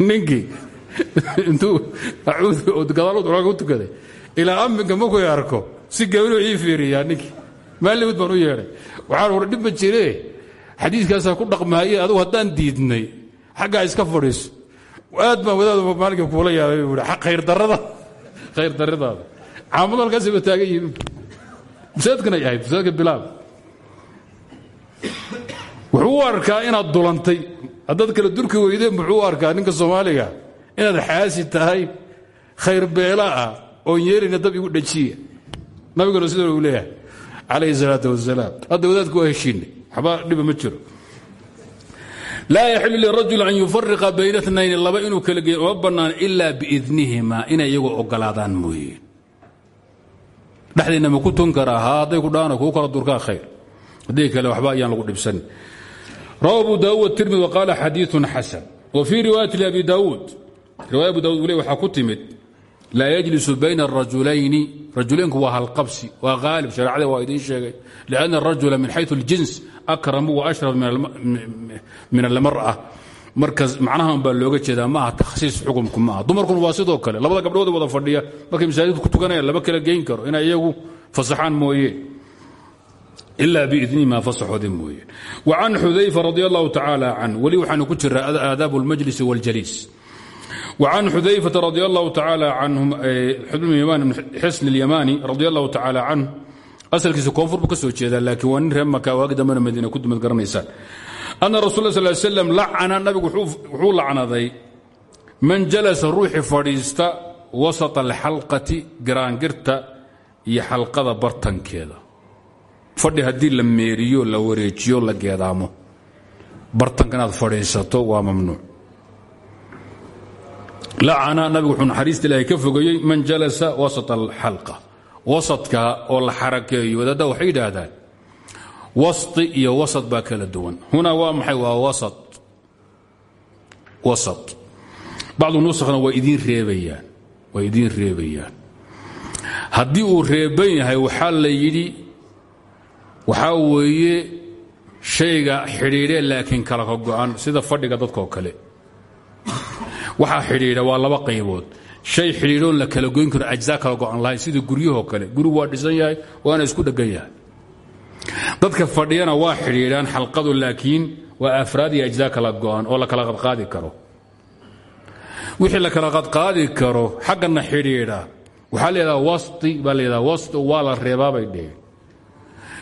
[SPEAKER 1] ninkii intuu gadaalood oraanka u tukaday. Ilaa amminka markuu i arko. Si gabriu ii fiiriyaa ninkii. Maalibud baan u yeedhay. Waxaan war dhib ma jire. Ku dhaqmahayey adugu haddaan diidnay. Xaggaa iska fadhiiso aad baan wadaadu maalinka kuula yaabay buui khayrdarrada khayr darridaada caamadalkaasay ba taagan yihiin masaajidkanay ahayd bilaal. Wuxuu u arkaa inaad dulantay. Haddaad kala durki weydeen muxuu arkaa ninka soomaaliga inaad xaasi tahay khayr beela ah oon dab igu dhajiya. Nabiguna sidoo uu leeyahay calayhi salaatu wasalaam hadda wadaadku waa heshiinay waxba ma jiro. Laa yaxilu lirajul an yufariqa bayna nayn laba inuu kala geeyo uma bannaan ilaa biidnihima inay iyagoo ogolaadaan mooye dhexdeenna ma ku ton karaa ha hadday ku dhaana kuu kala durkaa khayr haddii kale waxba ayaan lagu dhibsan rawa abu daawuud wa qaala xadiiun xasan wa fii riwaayati abi daawuud riwaaya abu daawud ule waxaa ku timid laa yajlisu bayna arajulayni rajuleynku waa halqabsi waa haalib shareecade waa idiin sheegay lianna arajula min xayu اljins akramu wa ashraf min almar'a marka macnahan baa looga jeedaa ma aha takhsiis xukumku ma aha dumarkuna waa sidoo kale labada gabdhood wada fadhiya markay masaajidku ku tukanayaan lama kala geyn karo inay iyagu fasaxaan mooye ila biidnihima fasaxoodin mooye وcan xudayfa radi الlahu tacaalى can weli waxaanu ku jiraa aadaab اlmajlis wاljaliis وعن xudayفة رضي الله تعالى عنه xsن اليmاني رضي الله تعالى عنه aslkiisa koonfur bu ka soo jeedaa laakiin waa nin reer maka waagi dambena madiina ku dumad garanaysaan anna rasul sal slm lacana nabigu wuxuu lacnaday man jalasa ruuxii fadhiista wasata alxalqati garaangirta iyo xalqada bartankeeda. Fadhi haddii la meeriyo la wareejiyo la geedaamo bartanka inaad waa mamnuuc. Lacana nabigu wuxuu naxariista ilaahay ka fogeeyey man jalasa wasata alxalqa. Wasadka oo la xarakeeyo wadaadda waxay wasti iyo wasad baa kala duwan. Huna waa maxay? Waa wasat wasat bacdu nusakhna waa idiin reebayaan. Waa idiin reebayaan. Haddii uu reeban yahay waxaa la yidhi waxaa weeye shayga xidhiidhe laakiin kala ka go'an. Sida fadhiga dadkaoo kale. Waxaa xidhiidha waa laba qaybood. Shay xidhiidhoon la kala goyn karo ajzaa kala go'an lahayn sida guryahoo kale. Gurigu waa dhisan yahay waana isku dheggan yahay dadka fadhiyana waa xidhiidhaan xalqadu laakiin waa afraad iyo ajzaa kala go'an oo la kala qadqaadi karo. Wixii la kala qadqaadi karo xaggana xidhiidha waxaa leedaha wasti baa leedaha wasti waa la reebaabay dheheen.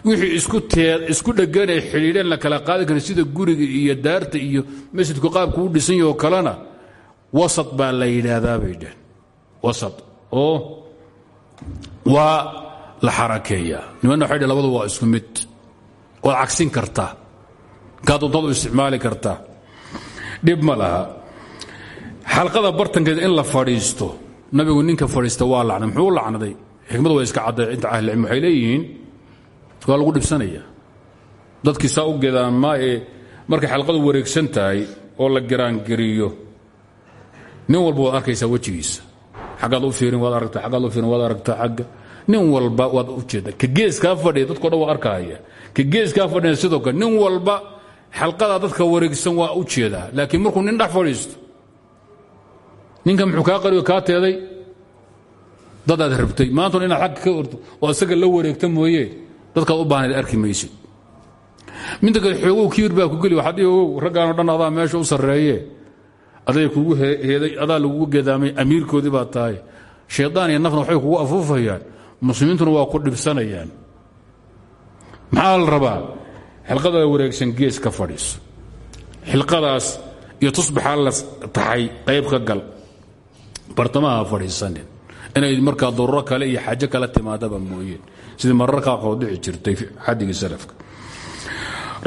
[SPEAKER 1] Wixii isku dhegganay xidhiidheen la kala qaadi kara sida guriga iyo daarta iyo masjidku qaabku u dhisan yahoo kalena wasat baa la yidhaahdaa bay wasat oo waa la xarakeeyaa. Nimanna waxay labadu waa isku mid waad cagsin kartaa kaa dontadu isticmaali kartaa dhib laha. Xalqada bartankeeda in la fadhiisto nabigu ninka fadhiista waa lacnay muxuu lacnaday? Xikmadu waa iska cadday inta ahlicilm waxay leeyihiin. Waa lagu dhibsanaya. Dadkii saa u gedaamaa ee markay xalqadu wareegsan tahay oo la giraangiriyo nin walba waad arkaysaa wejigiisa. Xaggaad u fiirin waad aragtaa xaggaad u fiirin waad aragtaa xagga. Nin walba waad u jeedda ka geeskaa fadhiya dadko dhan waa arkahaya ka geeskaa fadhiya sidoo kale nin walba xalqadaa dadka wareegsan waa u jeedaa laakiin markuu nin dhex fadhiisto ninka muxuu kaa qariyo kaa teeday? Dadaad rabtay. Maantun inaad agga ka orto oo isaga la wareegta mooye dadkaad u baahnayd arki maysid. Midda kale xoogow kiir baa ku geli. Waxaad ogow raggaanoo dhan adaa meesha u sarreeye. Aday kugu heeday adaa lagugu gedaamay amiirkoodii baa tahay. Shaydaan iyo nafna waxay kugu afuufayaan. Muslimiintuna waa ku dhibsanayaan maxaa la rabaa? Xilqada wareegsan gees ka fadhiiso xilqadaas iyo tusbaxaa la taxay qayb ka gal. Bartamaha fadhiisanin. Inay markaa daruuro kale iyo xaajo kala timaadaba mooyeen. Sidii mararka aqood dhici jirtay xadigii salafka.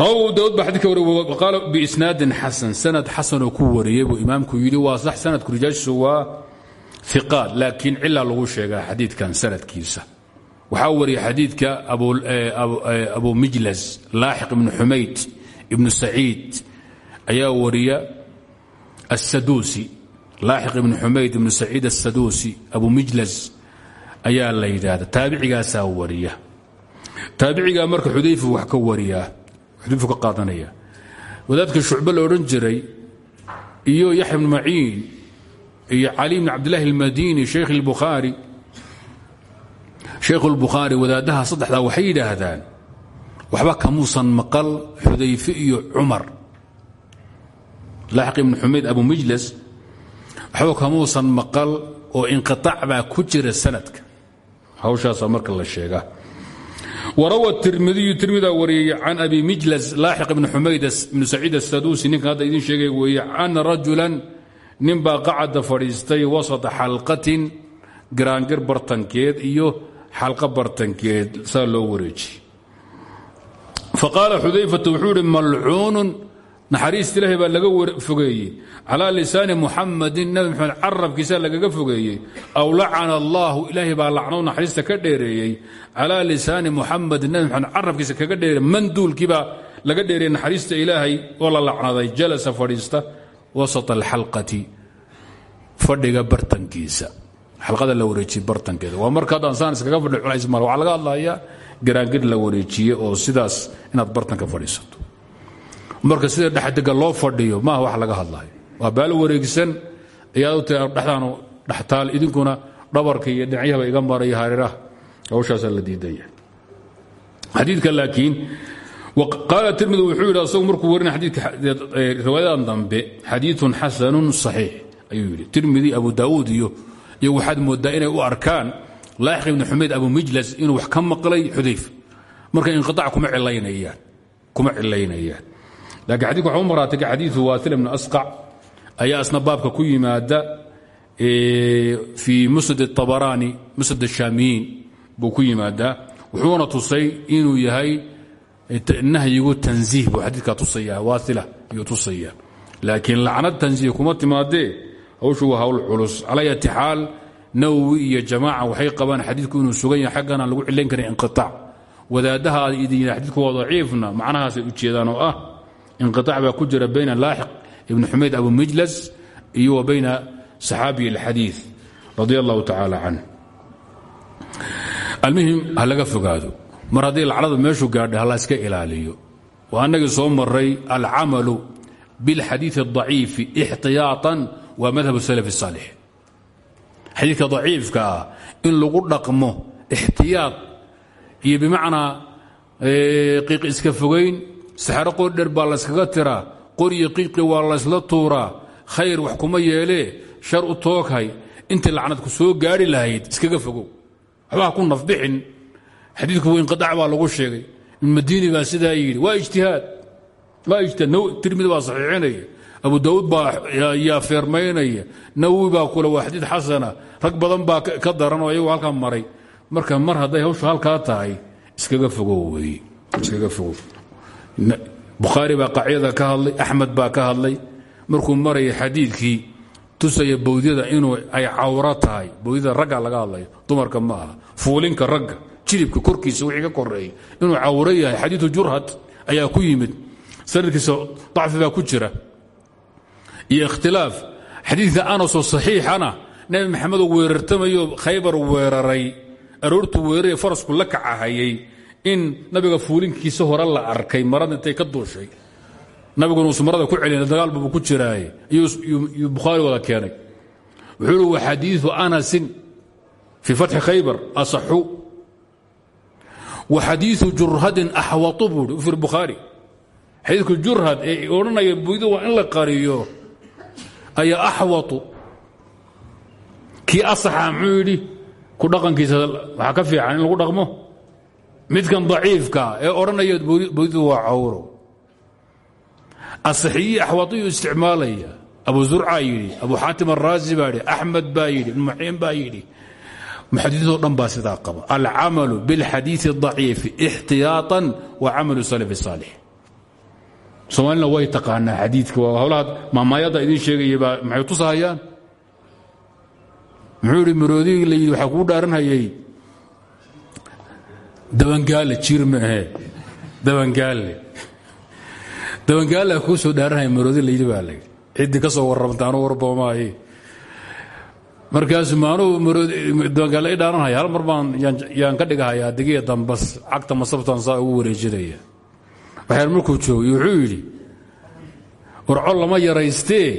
[SPEAKER 1] Rawahu daud baa xadidka wariy qaala biisnaadin xasan. Sanad xasanoo ku wariyey buu imaamku yidhi waa sax sanadku rijaashiisu waa iqaad laakiin cila lagu sheegaa xadiidkan sanadkiisa waxaa wariya xadiidka abu mijlas laaxiq ibnu xumayd ibnu saciid. Ayaa wariya asaduusi laaxiq ibnu xumayd ibnu saciid asaduusi abu mijlas. Ayaa la yidhaahda. Taabicigaasaa wariya. Taabicigaa marka xudayfu wax ka wariyaa xudayfu ka qaadanaya. Wadaadka shucbe la odhan iyo yaxya ibnu maciin iyo cali bn cabdillahi almadini sheekh اlbukhaari sheekhu اlbukhaari wadaaddaha saddexdaa waxay yidhaahdaan waxba kamuusan maqal xudayfe iyo cumar. Laaxiq ibnu xumayd abu mijlas waxba kamuusan maqal oo inqiطaac baa ku jira sanadka. Hawshaasaa marka la sheegaa warawa tirmidiyu tirmidaa wariyey can abi mijlas laaxiq ibn xumayd ibnu saciid asaduusi ninka hadda idiin sheegay weeye ana rajulan nin baa qacada fadhiistay wasata xalqatin giraangir bartankeed iyo xalqa bartankeed saa loo wareejiyey. Faqaala xudayfatu wuxuu ihi malcuunun naxariista ilaahay baa laga fogeeyey. Calaa lisaani muxamadin nabi maxamed carabkiisaa lagaga fogeeyey. Aw lacana allaahu ilaahay baa lacnow naxariista ka dheereeyey. Calaa lisaani muxamadin nabi maxamed carabkiisa kaga dheereey manduulkiibaa laga dheereeyey naxariista ilaahay oo la lacnaday. Jalasa fadhiista wasata alxalqati fadhiga bartankiisa xalqada la wareejiye bartankeeda. Waa marka haddaan saan iskaga fadhi culays mara waxaa laga hadlayaa garaangir la wareejiye oo sidaas inaad bartanka fadhiisato. Marka sida dhexdega loo fadhiyo maaha wax laga hadlayo. Waa baalo wareegsan ayaad t dhexdaanu dhextaal idinkuna dhabarka iyo dhinacyahaba iga maraya hareeraha hawshaasaa la diidaya xadiidka laakiin qaala tirmidi wuxuu yidhi asagu markuu warinay xadiidka riwaayadan dambe xadiidun xasanun saxiix ayuu yidhi. Abu daa'uud iyo iyo waxaad moodaa inay u arkaan laaxiq ibnu xumayd abumijlas inuu wax ka maqlay xudayfa marka inqiaac kuma cilaynayaan laakiin xadiku waxau maraatay xadiiu waasil ibnu asqac ayaa asna baabka ku yimaada fii musnad abaraani musnad ashaamiyiin buu ku yimaadaa wuxuuna tusay inuu yahay nahyigu tanziih buu xadiidkaa tusaya waasila ayuu tusaya laakiin lacnad tanziih kuma timaadee hawshu waa hawl culus. Calaa ati xaal nawowi iyo jamaaca waxay qabaan xadiidku inuu sugan yahay xaggana lagu cilayn karin inqiaac wadaadaha aad idin xadiidku waa daciifna macnahaasay ujeedaan oo ah inqiaac baa ku jira bayna laaxiq ibn xumayd abu mijlas iyo wa bayna saxaabiyi alxadiid radia allahu an canh almuhim ha laga fogaado. Mar haddii lacnadu meeshu gaadha ha iska ilaaliyo. Waa soo maray alcamalu bilxadiidi اdaciifi ixtiyaaan waa madhab salaf الsaalix xadiidka daciifka ah in lagu dhaqmo ixtiyaad iyo bimacnaa qiiq iska fogayn saxro qordher baa layskaga tiraa qoryo qiiqi waa laysla tuuraa khayr wax kuma yeelee shar u tooghay intii lacnad ku soo gaari lahayd iskaga fogow. Waxbaa ku nafbixin. Xadiidku inqiaac baa lagu sheegay. Ibnmadiini baa sidaa yidhi waa ijtihaad. Waa ijtihaad. Tirmidi baa saxiixinaya abu daawuud baa yaa feermaynaya. Nawowi baa kule waa xadiid xasana. Rag badan baa ka daran oo ayagu halkaa maray. Marka mar hadday hawshu halkaa tahay iskaga fogow iskaga fogow. Bukhaari baa qacyada ka hadlay axmed baa ka hadlay. Markuu maraya xadiidkii tusaya bawdyada inuu ay cawro tahay. Bawdyada ragga laga hadlayo dumarka ma aha. Fuulinka ragga jilibka korkiisa wixii ka koreeya inuu cawro yahay xadiidu jurhad ayaa ku yimid. Sanadkiisa dacfi ku jira iyo ikhtilaaf. Xadiidka anasoo saxiixana nebi maxamedoo weerartamayo khaybar weeraray. Aroortuu weeraray farasku la kacahayay in nabiga fuulinkiisa hore la arkay marada ka duushay. Nabiguna uusu marada ku celina dagaalbaba ku jiraaye iyuu bukhaari wada keenay. Wuxuu wa xadiiu anasin fii fatxi khaybar asaxu. Wa xadiiu jurhadin axwatu buuhi u fir jurhad ee odhanaya buydu in la qariyo ayaa axwatu kii asaxa muxuu yidhi ku dhaqankiisa waxaa ka fiican in lagu dhaqmo midkan daciifka ee odhanaya buydu waa cawro asaxiyi axwatiyu isticmaalaya abu zurca yidhi abu xaatim araazi baa yidhi axmed baa yidhi ibn muxiin baa yidhi muxadidoo dhan baa sidaa qaba alcamalu biاlxadiiثi الضaciifi اxtiyaaan wa camalu salaf الsaalix soomaalina way taqaanaa xadiidka. Waa howlaha maamaayadda idiin sheegaya baa maxay tusahayaan? Muxuu idhi maroodigi la yidhi waxaa kuu dhaaranhayay. Dabangaale jiir ma ahe. Dabangaale. Dabangaala kuu soo dhaaranhaya maroodi la baa la yidhi. Ka soo warramta anuu warboomaaye markaasu maanuu dabangaale i dhaaranhaya hal mar baan yaan ka dhigahayaa digiya dambas cagta masabtan saa ugu wareejinaya waxyar markuu joogay wuxuu yidhi warcol lama yaraystee.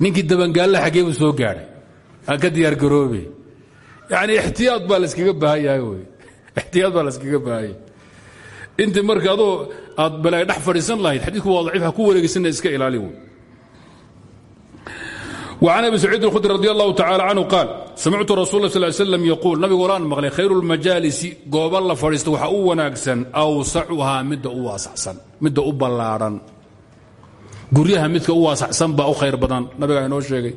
[SPEAKER 1] Ninkii dabangaalla xaggee buu soo gaadhay. Aan ka diyaar garoobe. Yacni ixtiyaad baa layskaga baahan yahay wey. Ixtiyaad baa layskaga baahanya intii marka adoo aad balaay dhex fadhiisan lahayd xadiidku waa daciif ha ku wareegisana iska ilaali wey وعن أبي سعيد الخدري رضي الله تعالى عنه قال سمعت رسول الله صلى الله عليه وسلم يقول نبي قرآن مقلي خير المجالس قوب الله فريست وحا او وناكسن أوسعها مد او واسعسن مد او بلارن قريها مد او واسعسن با او خير بدن نبي قال انو شيغي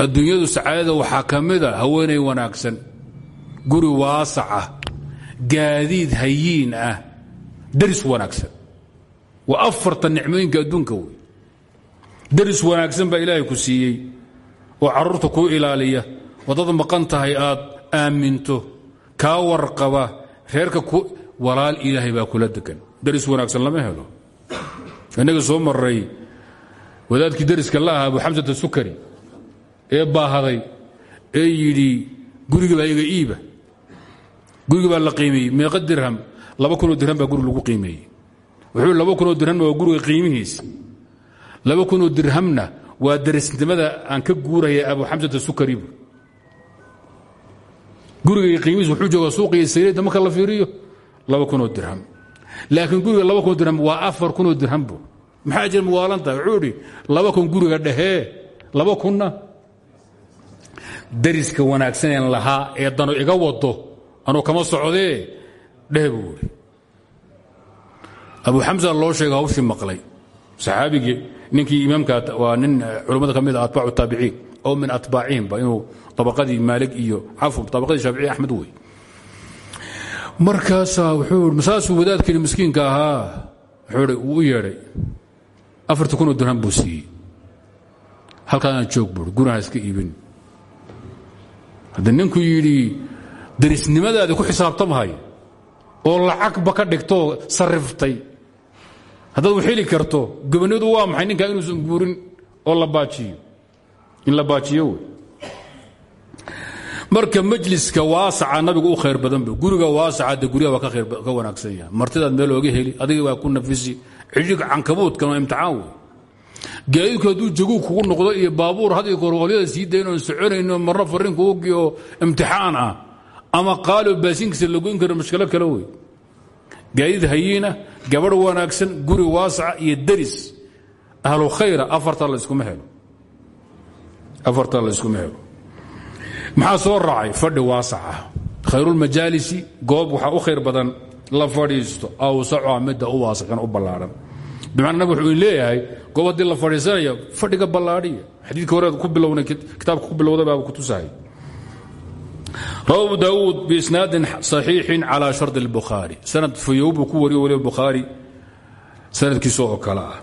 [SPEAKER 1] الدنيا سعادة وحا كمدا هويني وناكسن قري واسعة قاديد هيين اه درس وناكسن وأفرت النعمين كأدونك وي daris wanaagsan baa ilaahay ku siiyey oo carruurta kuu ilaaliya. Waddada maqan tahay aad aaminto kaa warqaba reerka walaal ilaahay baa kula degan. Daris wanaagsan lama helo. Innaga soo maray wadaadkii dariska la ahaa abu xamsata sukari ee baahaday ee yidhi guriga baa iga iiba. Guriga baa la qiimeeyey meeqa dirham laba kunoo dirham baa guri lagu qiimeeyey. Wuxuu laba kunoo dirhamna waa guriga qiimihiisa laba kunoo dirhamna waa darisnimada aan ka guuraya abu xamsata sukaribu. Guriga qiimihiis wuxuu joogaa suuqiya sayreedda marka la fiiriyo laba kunoo dirham. Laakiin guriga laba kunoo dirham waa afar kunoo dirham bu maxaa jira muwaalan tahay wuxuu idhi laba kun guriga dhehee laba kunna. Dariska wanaagsaneen lahaa ee dano iga wado anuu kama socdee? Dheh buu idhi abu xamsa loo sheega hawshii maqlay. Saxaabigii ninkii imaamka waa nin culammada ka mid a atbaacu taabiciin oo min atbaacihimba inuu abaqadii maalig iyo cafw abaqadii shaaficiy axmed wey markaasaa wuxuu masaasuu wadaadkeeni miskiinka ahaa? Wuxuu i wuu u yeedhay. Afarta kunoo dirham buu siiyey. Halkaanaan joog buui gurinaha iska iibin. Haddii ninkuu yidhi darisnimadaadi ku xisaabtamhay oo lacagba ka dhigtoo sariftay haddaad u heli karto gobonadu waa maxay? Ninkaa inuusan guurin oo la baajiyo. In la baajiyo wey. Marka majliska waasaca nabigu u khayr badanba guriga waasaca de guryaha waa ka wanaagsan yahay. Martidaad meel ooga heli adiga waa ku nafisi. Cidhig cankabuudkan waa imtixaan wey. Gaadiidku hadduu kugu noqdo iyo baabuur had goor qolyada sii dayn oon soconayno marna farriinku ugi oo imtixaan ah ama qaali oo baasiinkiisa lagoyn karo mashkilo kale wey gaadiid hayiina gabadh wanaagsan guri waasaca iyo deris. Ahlu khayra afarta layskuma helo. Afarta layskuma helo. Maxaa soo raacay? Fadhi waasac ah khayrulmajaalisi goob waxaa u khayr badan la fadhiisto awsacuha midda u waasacan u ballaadhan bimacna nabig wuxuu leeyahay goob la fadhiisanaya fadhiga ballaadhiya. Xadiidka hore ku bilowna kitaabka ku bilowda baaba ku abu daawuud biisnaadin saxiixin calaa shardi اlbukhaari sanad fayow buu ku wariyo waliba bukhaari sanadkiisa oo kale ah.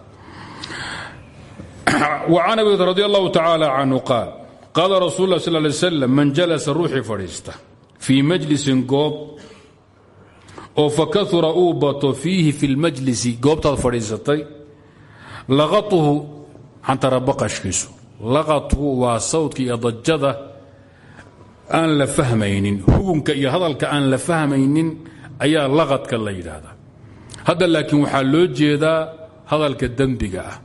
[SPEAKER 1] وcan abi radi allahu tacaala canhu qaal qaala rasul lah sal lay slam man jalasa ruuxii fadhiista fii majlisin goob oo fakahura uu bato fiihi fi lmajlisi goobtaad fadhiisatay laqatuhu xantarabaqashkiisu laqatuhu waa sawdka iyo dajada aan la fahmaynin hugunka iyo hadalka aan la fahmaynin ayaa laqadka la yidhaahdaa. Hadda laakiin waxaa loo jeedaa hadalka dembiga ah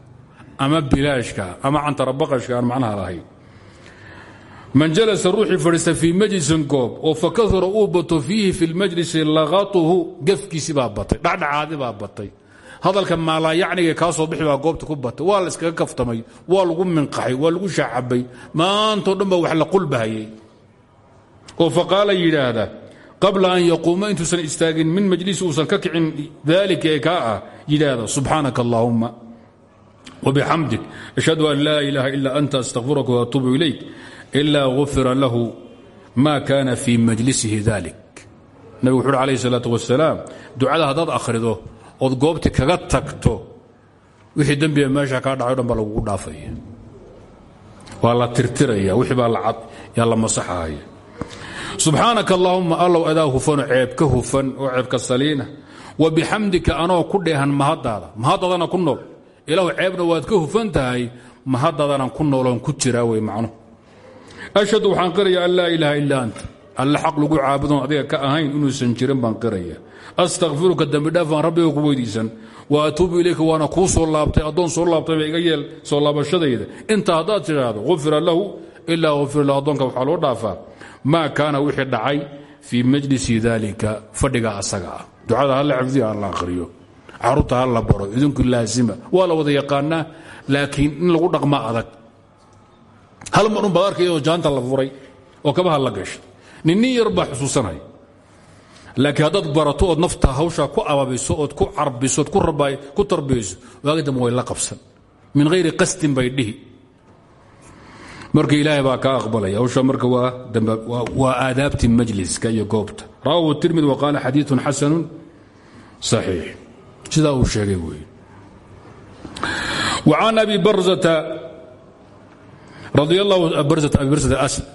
[SPEAKER 1] ama bilaashka ama cantarabaqashka aan macnaha lahayn. Man jalasa ruuxii fadhiista fii majlisin goob oo fakahura uu bato fiihi fi lmajlisi laqatuhu gefkiisi baa batay dhacdhacaadi baa batay. Hadalka maalaayacniga kaa soo bixi baa goobta ku batay. Waa la iskaga kaftamay waa lagu minqaxay waa lagu shaacabay. Maantao dhan wax la qulbahayay oo faqaala qabla an yaquuma intuusan istaagin min majlisi uusan ka kicin daalika ee kaa ah yidhaahda subxaanaka allaahumma wbxamdik ashhadu an laa ilaaha ila anta astaqfiruka waatuubu ilayk ila gufira lahu ma kana fii majlisihi dalik nabig wuxu uhi alayh salaatu wasalaam ducada haddaad akhrido ood goobti kaga tagto wixii dembiga meesha kaa dhacay o dhan baa lagugu dhaafaya. Waa la tirtiraya wixii baa yaa la masaxaya subxaanaka allaahuma allow adaa hufanoo ceeb ka hufan oo ceebka saliina. Wa bixamdika anoo ku dheehan mahadaada mahadaadana ku nool. Ilaahu ceebna waad ka hufan tahay mahadadanan ku nooloon ku jiraa wey macnuhu ashhadu waxaan qiraya an laa ilaaha ila anta alle xaq lagu caabudoon adiga ka ahayn inuusan jirin baan qiraya astakfiruka dembidhaafaan rabbiga ku weydiisan. Wa atuubu ilayka waana kuu soo laabtay addoon soo laabtayba iga yeel soo laabashadayda. Inta haddaad tidhaahdo ufira lahu ilaa ufira lahu addoonka waxaa loo dhaafaa maa kaana wixii dhacay fii majlisi daalika fadhiga asaga ah. Ducada halla xifdiya ha la akhriyo carruurta ha la baro idinku laasima waa la wada yaqaanaa laakiin in lagu dhaqma adag. Hal mar un baad arkayoo jaanta la furay oo kabaha la gashay. Ninnin yar baa xusuusanaya laakiin haddaad barato ood nafta hawshaa ku ababiso ood ku carbiso ood ku tarbiyayso waagi dambe la qabsan. Min hayri qasdin bay dhihi marka ilaahay baa kaa aqbalaya. Hawsha marka waa aadaabti majliska iyo goobta. Rawahu tirmid waqaala xadiiun xasanu saxiix. Sidaa uu sheegay wey an abi barzata radi barzata abi barzata asad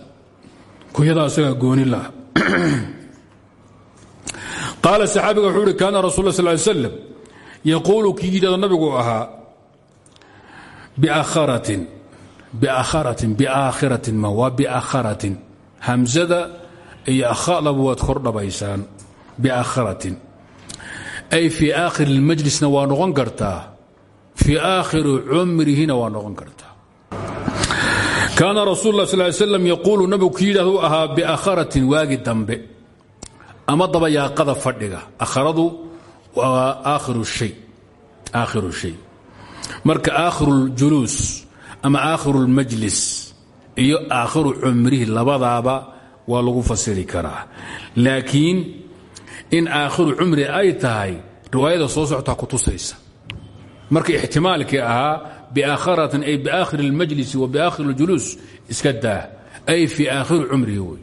[SPEAKER 1] kuyadaa asagaa gooni laha qaala saxaabiga wuxuu uhi kaana rasul sl ly slam yaquulu kii yidhahdo nabigu ahaa biakharatin biakharatin biaakhiratin ma waa biakharatin? Hamsada iyo akhadaba waad kor dhabaysaan. Biaakharatin ay fii aakhiri اlmajlisna waa noqon kartaa? Fii aakhiri cumrihina waa noqon kartaa. Kaana rasuul lah sal slam yaquulu nabigu ku yidhahduu ahaa biakharatin waagi dambe. Ama dabayaaqada fadhiga. Akharadu waa aakhiru shay. Marka aakhiru ljuluus ama aakhiru اlmajlis iyo aakhiru cumrihi labadaaba waa lagu fasiri karaa laakiin in aakhiru cumri ay tahay riwaayada soo socotaa ku tusaysa marka ixtimaalkii ahaa biaakharatin ay biaakhiri اlmajlisi wa biaakhiri اljuluus iska daa ay fii aakhiri cumrihi wey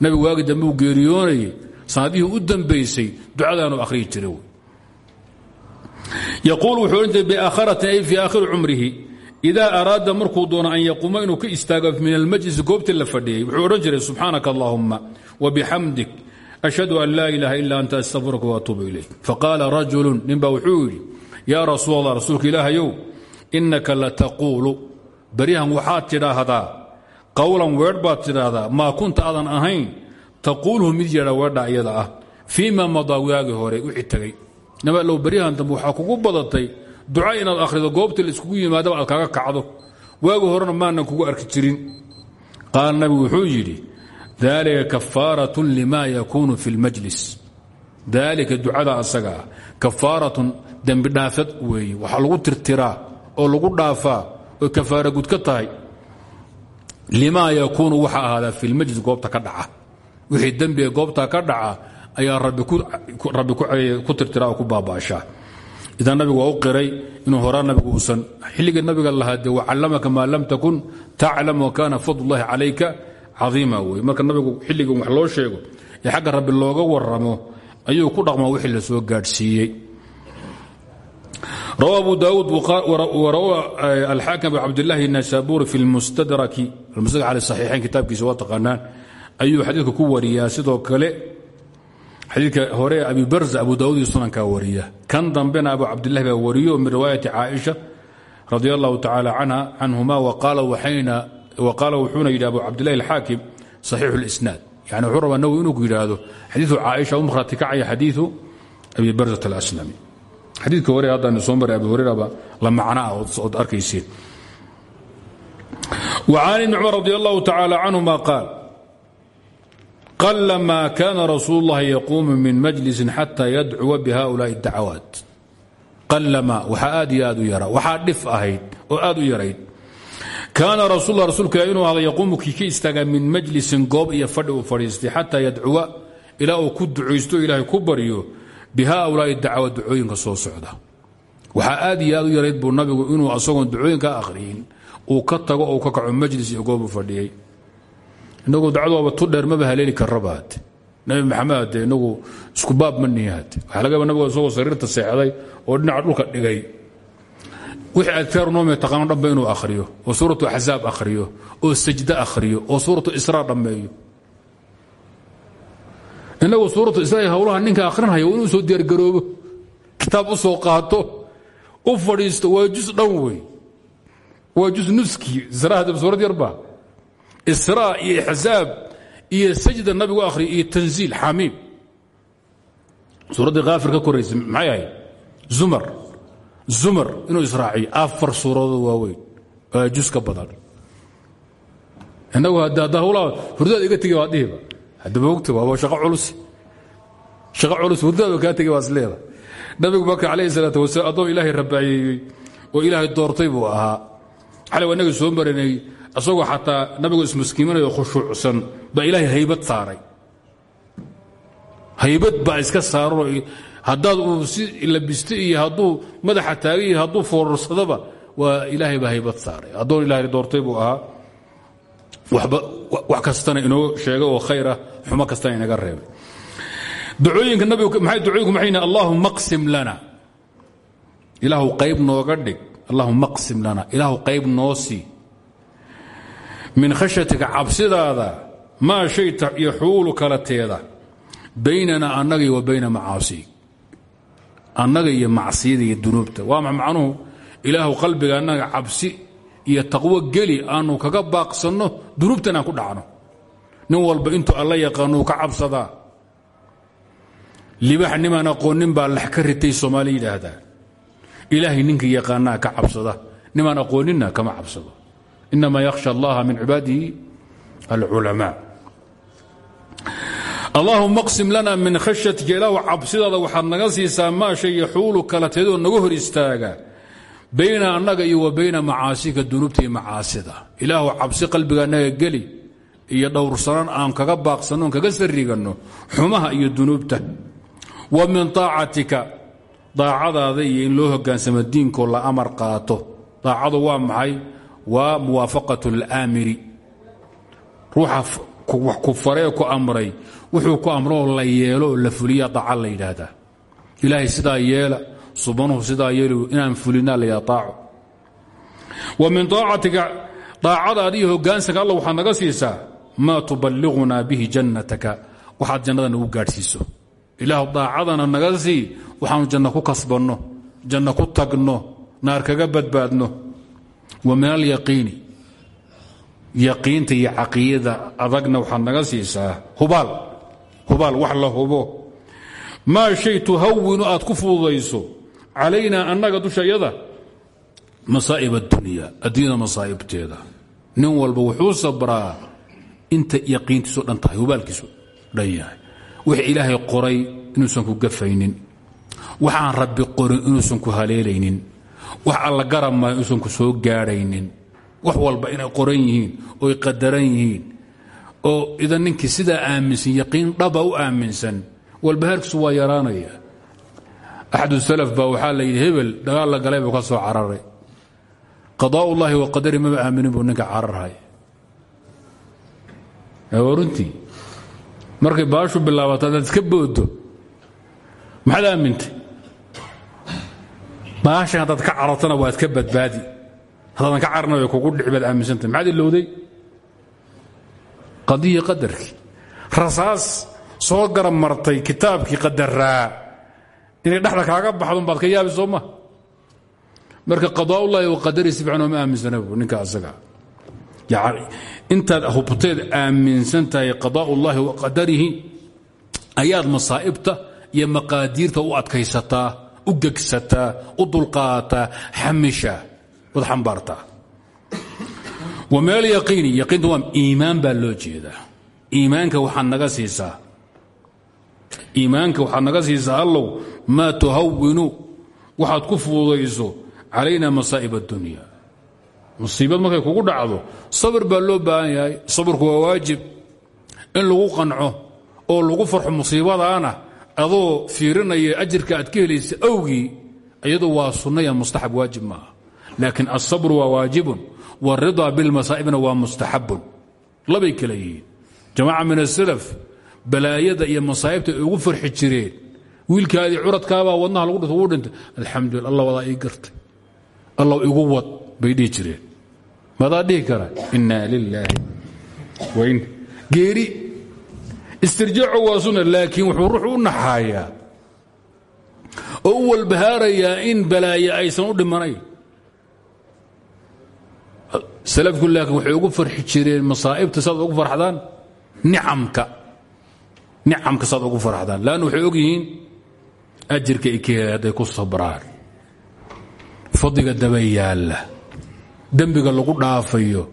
[SPEAKER 1] nabigu waagi dambe uu geeriyoonayay sanadihii u dambaysay ducadaanu akhriyi jiray wey yaquul wuxuu odhan jiray biaakharatin ay fii aakhiri cumrihi idaa araada markuu doono an yaquuma inuu ka istaago min almajlisi goobtii la fadhiyey wuxuu odhan jiray subxaanaka allahuma wabixamdik ashhadu an laa ilaaha ila anta astaqfiruka waatuubu ilayk. Faqaala rajulu ninbaa wuxuu yidhi yaa rasuul allah rasuulka innaka lataquulu baryahan waxaad tidhaahdaa qowlan weedh baad tidhaahdaa maa kunta aadan ahayn taquuluhu mid yeedha weedha iyada ah fii ma hore wixii tegey nabalow baryahan dambe waxaa kugu badatay duca inaad akhrido goobta la iskugu yimaadaba aad kaga kacdo. Waagi horena maanan kugu arki jirin. Qaal nabigu wuxuu yidhi dalika kafaaratun lima yakuunu fi lmajlis daalika ducada asaga ah kafaaratun dembi dhaafad weeye waxaa lagu tirtiraa oo lagu dhaafaa oo kafaara gud ka tahay. Limaa yakuunu waxa ahaadaa fi lmajlis goobta ka dhaca. Wixii dembiga goobta ka dhaca ayaa rabbi ku tirtiraa oo ku baabaashaa idan nabigu waa u qiray inuu horaa nabigu uusan xilliga nabiga lahaa dee wacallamaka maa lam takun taclam wakaana fadlullahi calayka caiima wey marka nabigu xilligan wax loo sheego ee xagga rabbi looga waramo ayuu ku dhaqmaa wixii la soo gaadhsiiyey. Rawa abu daud warawa alxaakim abu cabdilaahi nasaburi fi lmustadraki almustadrak cala saxiixayn kitaabkiisa waa taqaanaan ayuu xadiidka ku wariyaa. Sidoo kale xadiidka hore abi barza abu daawud iyo sunankaa wariya. Kan dambena abu cabdilahi baa wariyo min riwaayati caaisha radi allahu tacaala canhuma waqaala wuxuuna yidhi abu cabdilahi alxaakim saxiixu lisnaad yani wuxuu rabaa nawi inuu ku yidhaahdo xadiiu caaisha u markhaati kacaya xadiiu abi barzat alaslami xadiidka hore haddaanu soo maray abi hurayraba la macnaa ah ood arkayseen wa can ibni cumar radi allahu tacaala canhuma qaal qala ma kaana rasuul اllahi yaquumu min majlisi xata yadcuwa bihaulaai اdacawaat qalama waxaa aad iyo aad u yara waxaa dhif ahayd oo aad u yarayd kaana rasuul rasuulka inuu ahda yaquumu kii ka istaagaa min majlisin goob iyo fadhi uu fadhiistay xataa yadcuwa ilaa uu ku ducaysto ilaahay ku baryo bihaulaai dacawaat ducooyinka soo socda waxaa aad iyo aad u yarayd inuu asagoon ducooyinka akhriyin ka tago ka kaco majlis iyo goobu fadhiyey inagu dacwaaba tu dheer maba haleeli karabaad nabi maxamed de inagu isku baab ma niyaad. Waxaa laga yaba nabigu isagoo sariirta seexday oo dhinaca dhulka dhigay. Wixii adkaaru noome taqaano dhanba inuu akhriyo oo suuratu axzaab akhriyo oo sajde akhriyo oo suuratu israa dhammeeyo. Inagu suuratu israa hawlaha ninka akhrinhaya inuu soo diyaargaroobo kitaab u soo qaato u fadhiisto waa jus dhan wey. Waa jus nuskii israada suurad yarba israa iyo ixzaab iyo sajda nabigu akhriyo iyo tanziil xamiim. Suuraddii kaafir ka koraysa maxay ahayd? Zumar. Zumar inuu israaciyo afar suuradood waaweyn waa jus ka badan. Inagu hadda hawlaha hurdaad iga tegay waa dhihiba. Haddaba ogta waaba shaqo culus. Shaqo culus hurdaadba kaa tegay waa isleeda nabigu marka calayhi salaatu wasalaam addoon ilaahay rabaayeeyey oo ilaahay doortay buu ahaa. Xalay waa inaga soo marinay asagoo xataa nabigu ismaskiiminayo khushuucsan baa ilaahay haybad saaray. Haybad baa iska saaranoo haddaad uu si labisto iyo hadduu madaxa taagay iyo hadduu foorarsadaba waa ilaahay baa haybad saaray. Addoon ilaahay doortay buu ahaa. Wax kastana inoo sheegay oo khayr ah xumo kastana inaga reebay. Ducooyinka nabigu ducooyinku maxay yihiin allahumma aqsim lana. Ilaahu qayb nooga dhig. Allahumma aqsim lana. Ilaahu qayb noo sii min khashyatika cabsidaada maa shay yaxuulu kala teeda. Baynana annaga wa bayna macaasii annaga iyo macsiyada iyo dunuubta. Waa ma macnuhu ilaahu qalbiga annaga cabsi iyo taqwo geli aanu kaga baaqsanno dunuubtan aan ku dhacno. Nin walba intuu alla yaqaanuu ka cabsadaa. Libax nimaan aqoonin baa lax ka soomaali ilaahay ninkii yaqaanaa ka cabsada. Nimaan aqooninna kama cabsado inamaa yakhsha allaha min cibaadihi alculamaa allaahuma qsim lana min khashyatika ilaahu cabsidaada waxaad naga siisaa maa shay yaxuulu kala teedoo naga hor istaaga bayna annaga iyo wa bayna macaasika dunuubta iyo macaasida ilaahu cabsi qalbiga annaga geli iyo dhowrsanaan aan kaga baaqsanno on kaga sariganno xumaha iyo dunuubta wa min taacatika daacadaada iyo in loo hogaansamo diinkoo la amar qaato daacadu waa maxay waa muwaafaqat اlaamiri ruuxa wax ku faree ku amray wuxuu ku amroo la yeelo oo la fuliya daaca la yidhaahdaa. Ilaahay sidaa yeela subanuhu sidaa yeeli inaan fulinaa la aaco wa min aacatika daacadaada iyo hogaansanka alla waxaad naga siisaa maa tuballiغunaa bihi jannataka. Waxaad jannada nagu gaadhsiiso. Ilaahu daacadana naga sii waxaanu janno ku kasbanno janno ku tagno naar kaga badbaadno wa min alyaqiini yaqiinta iyo caqiidada adagna waxaad naga siisaa hubaal. Hubaal wax la hubo. Maa shay tuhawinu aad ku fududayso calaynaa annaga dushayada. Masaa'ib addunya adduunyada masaa'ibteeda. Nin walba wuxuu sabraa inta yaqiintiisu dhan tahay hubaalkiisu dhan yahay. Wix ilaahay qoray inuusan ku gafaynin. Waxaan rabbi qorin inuusan ku haleelaynin wax alla garabmaayo inuusan ku soo gaadhaynin wax walba inay qoran yihiin oy qadaran yihiin oo idan ninkii sidaa aaminsan yaqiin dhaba u aaminsan walbahaarkiisu waa yaraanaya. Axadu salaf baa waxaa la yidhi hebel dagaal la galay ka soo cararay. Qadaa'ullaahi wa qadari maba aaminin buu ninka cararhay. Runtii. Markay baashu bilaabato adaad iska boodo maxaad aamintay baashan haddaad ka carartana waad ka badbaadi. Haddaadan ka cararna way kugu dhici baad aaminsantahay. Maxaad ilowday qadiya qadarkii. Rasaas soo garab martay kitaabkii qadaraa. Inay dhexda kaaga baxdun baad ka yaabi soo ma marka qadaa'ullaahi wa qadari si fiican ooma aaminsana ninka asaga. Intaad hubteed aaminsan tahay qadaa'ullaahi wa qadarihi ayaad masaa'ibta iyo maqaadiirta u adkaysataa u gegsataa u dulqaataa xamishaa wad xambaartaa wa meel yaqiini yaqiinta waa iimaan baa loo jeedaa. Iimaanka waxaad naga siisaa. Iimaanka waxaad naga siisaa allow maa tuhawinu waxaad ku fududayso calayna masaa'ib addunya. Musiibad markay kugu dhacdo sabir baa loo baahan yahay sabirku waa waajib. In lagu qanco oo lagu farxo musiibadaana adoo fiirinaya ajirka aad ka helaysa awgii iyadu waa sunnaya mustaxab waajib maaha. Laakiin alsabru waa waajibun wاridaa bilmasaa'ibna waa mustaxabun. Labay kala yihiin. Jamaaca min asalaf balaayada iyo masaa'ibta ay ugu farxi jireen. Wiilkaadii curadkaabaa wadnaha lagu dhinto wuu dhintay. Alxamdulila allah wadaa ii gartay. Allah igu wad bay dhihi jireen. Madaa dhihi kara inna lilaahi geeri istirjaacu waa sunna laakiin wuxuu ruuxu u naxaayaa oo u walbahaarayaa in balaaye aysan u dhimanayn. Salafku laakiin waxay ugu farxi jireen masaa'ibta saad ugu farxdaan nicamka nicamka saad ugu farxdaan. Leanna waxay og yihiin ajirka ay ka hadday ku sabraan. Fadliga daba yaalla. Dembiga lagu dhaafayo.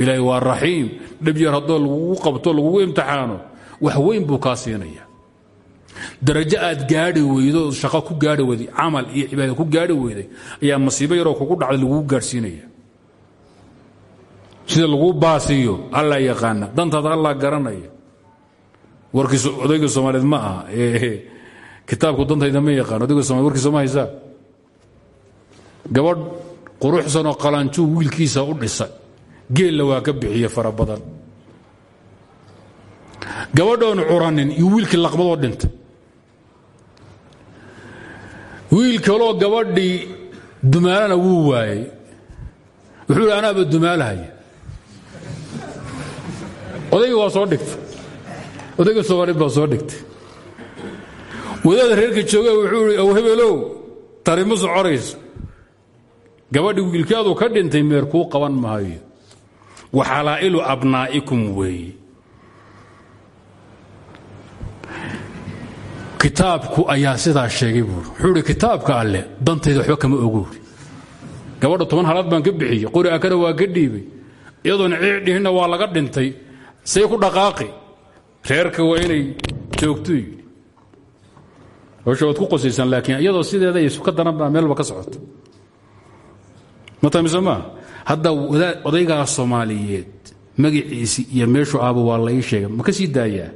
[SPEAKER 1] Ilaahay waa raxiim. Dhib yar haddoo lagugu qabto lagugu imtixaano wax weyn buu kaa siinaya darajo aad gaadhi weydo shaqo ku gaadhi weyday camal iyo cibaada ku gaadhi weyday ayaa masiibo yaroo kugu dhacday lagugu gaadhsiinaya. Sida laguu baasiyo alla yaqaana dantaada alla garanaya. Warkii odayga soomaaliyeed ma aha kitaabku dantayda ma yaqaan odayga somaliyed warkiisa ma haysaa gabadh quruxsanoo qalanjuu wiilkiisa u dhisay geella waa ka bixiye fara badan gabadhoon curanin iyo wiilkii laqbadoo dhintay. Wiil kaloo gabadhii dumaalana wuu waayey. Wuxuu hi anaaba dumaalahaya odayga waa soo dhigtay. Odayga soomaaliyeed baa soo dhigtay. Wadaada reerka jooga wuxuu ihi aw hebelow tari ma soconayso. Gabadhi wiilkaadu ka dhintay meer kuu qaban maayo. Wa xalaa'ilu abnaa'ikum weeye kitaabku ayaa sidaa sheegay buuri wuxuu ihi kitaabka alleh dantayda waxba kama oguuri gabadha toban halaad baan ka bixiyey qori akana waa ka dhiibay. Iyadoona ciidhihinna waa laga dhintay say ku dhaqaaqi. Reerka waa inay joogto yidhi. Howsha waad ku qosaysaan laakiin iyadoo sideeda isu ka daran meelba ka socota. Matamise maa hadda odaygaa soomaaliyeed magaciisi iyo meeshuu aaba waa la ii sheegay. Ma ka sii daayaa?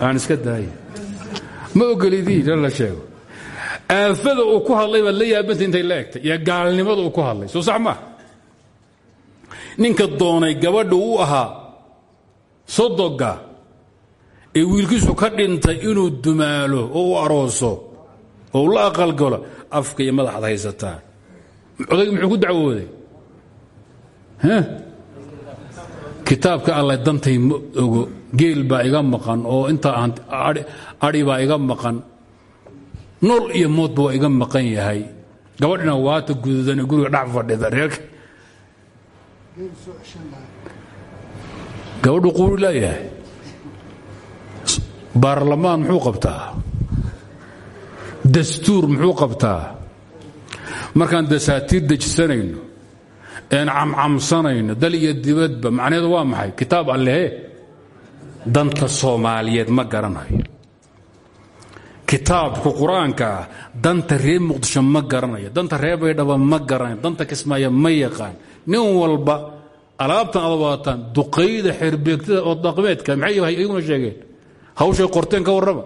[SPEAKER 1] Aan iska daaya ma ogolidii la sheego. Aafada uu ku hadlay baad la yaabanta intay la egtay. Iyo gaalnimada uu ku hadlay. Soo sax maa ninka doonay gabadha u ahaa sodoga ee wiilkiisu ka dhintay inuu dumaalo oo u arooso oo la aqalgalo afka iyo madaxaad haysataan odayga muxuu ku dacwooday? Kitaabka alleh dantay ma ogo geel baa iga maqan oo intaa adhi baa iga maqan. Nool iyo moodba waa iga maqan yahay. Gabadhina waata gududan guriga dhac fadhida reerka gabadhu quuri leeyahay. Baarlamaan muxuu qabtaa? Dastuur muxuu qabtaa? Markaan dasaatiir dejisanayno een camcamsanayno dal iyo dibadba macnaheedu waa maxay? Kitaab allehe danta soomaaliyeed ma garanayo. Kitaabka qur'aankaa danta reer muqdisho ma garanayo danta reer baydhaba ma garanayo danta kismaayo ma yaqaan. Nin walba alaabtan aad waataan duqayda xeerbeegtada oo dhaqmeedka maxay iyaguna sheegeen? Hawshay qorteen ka warraba?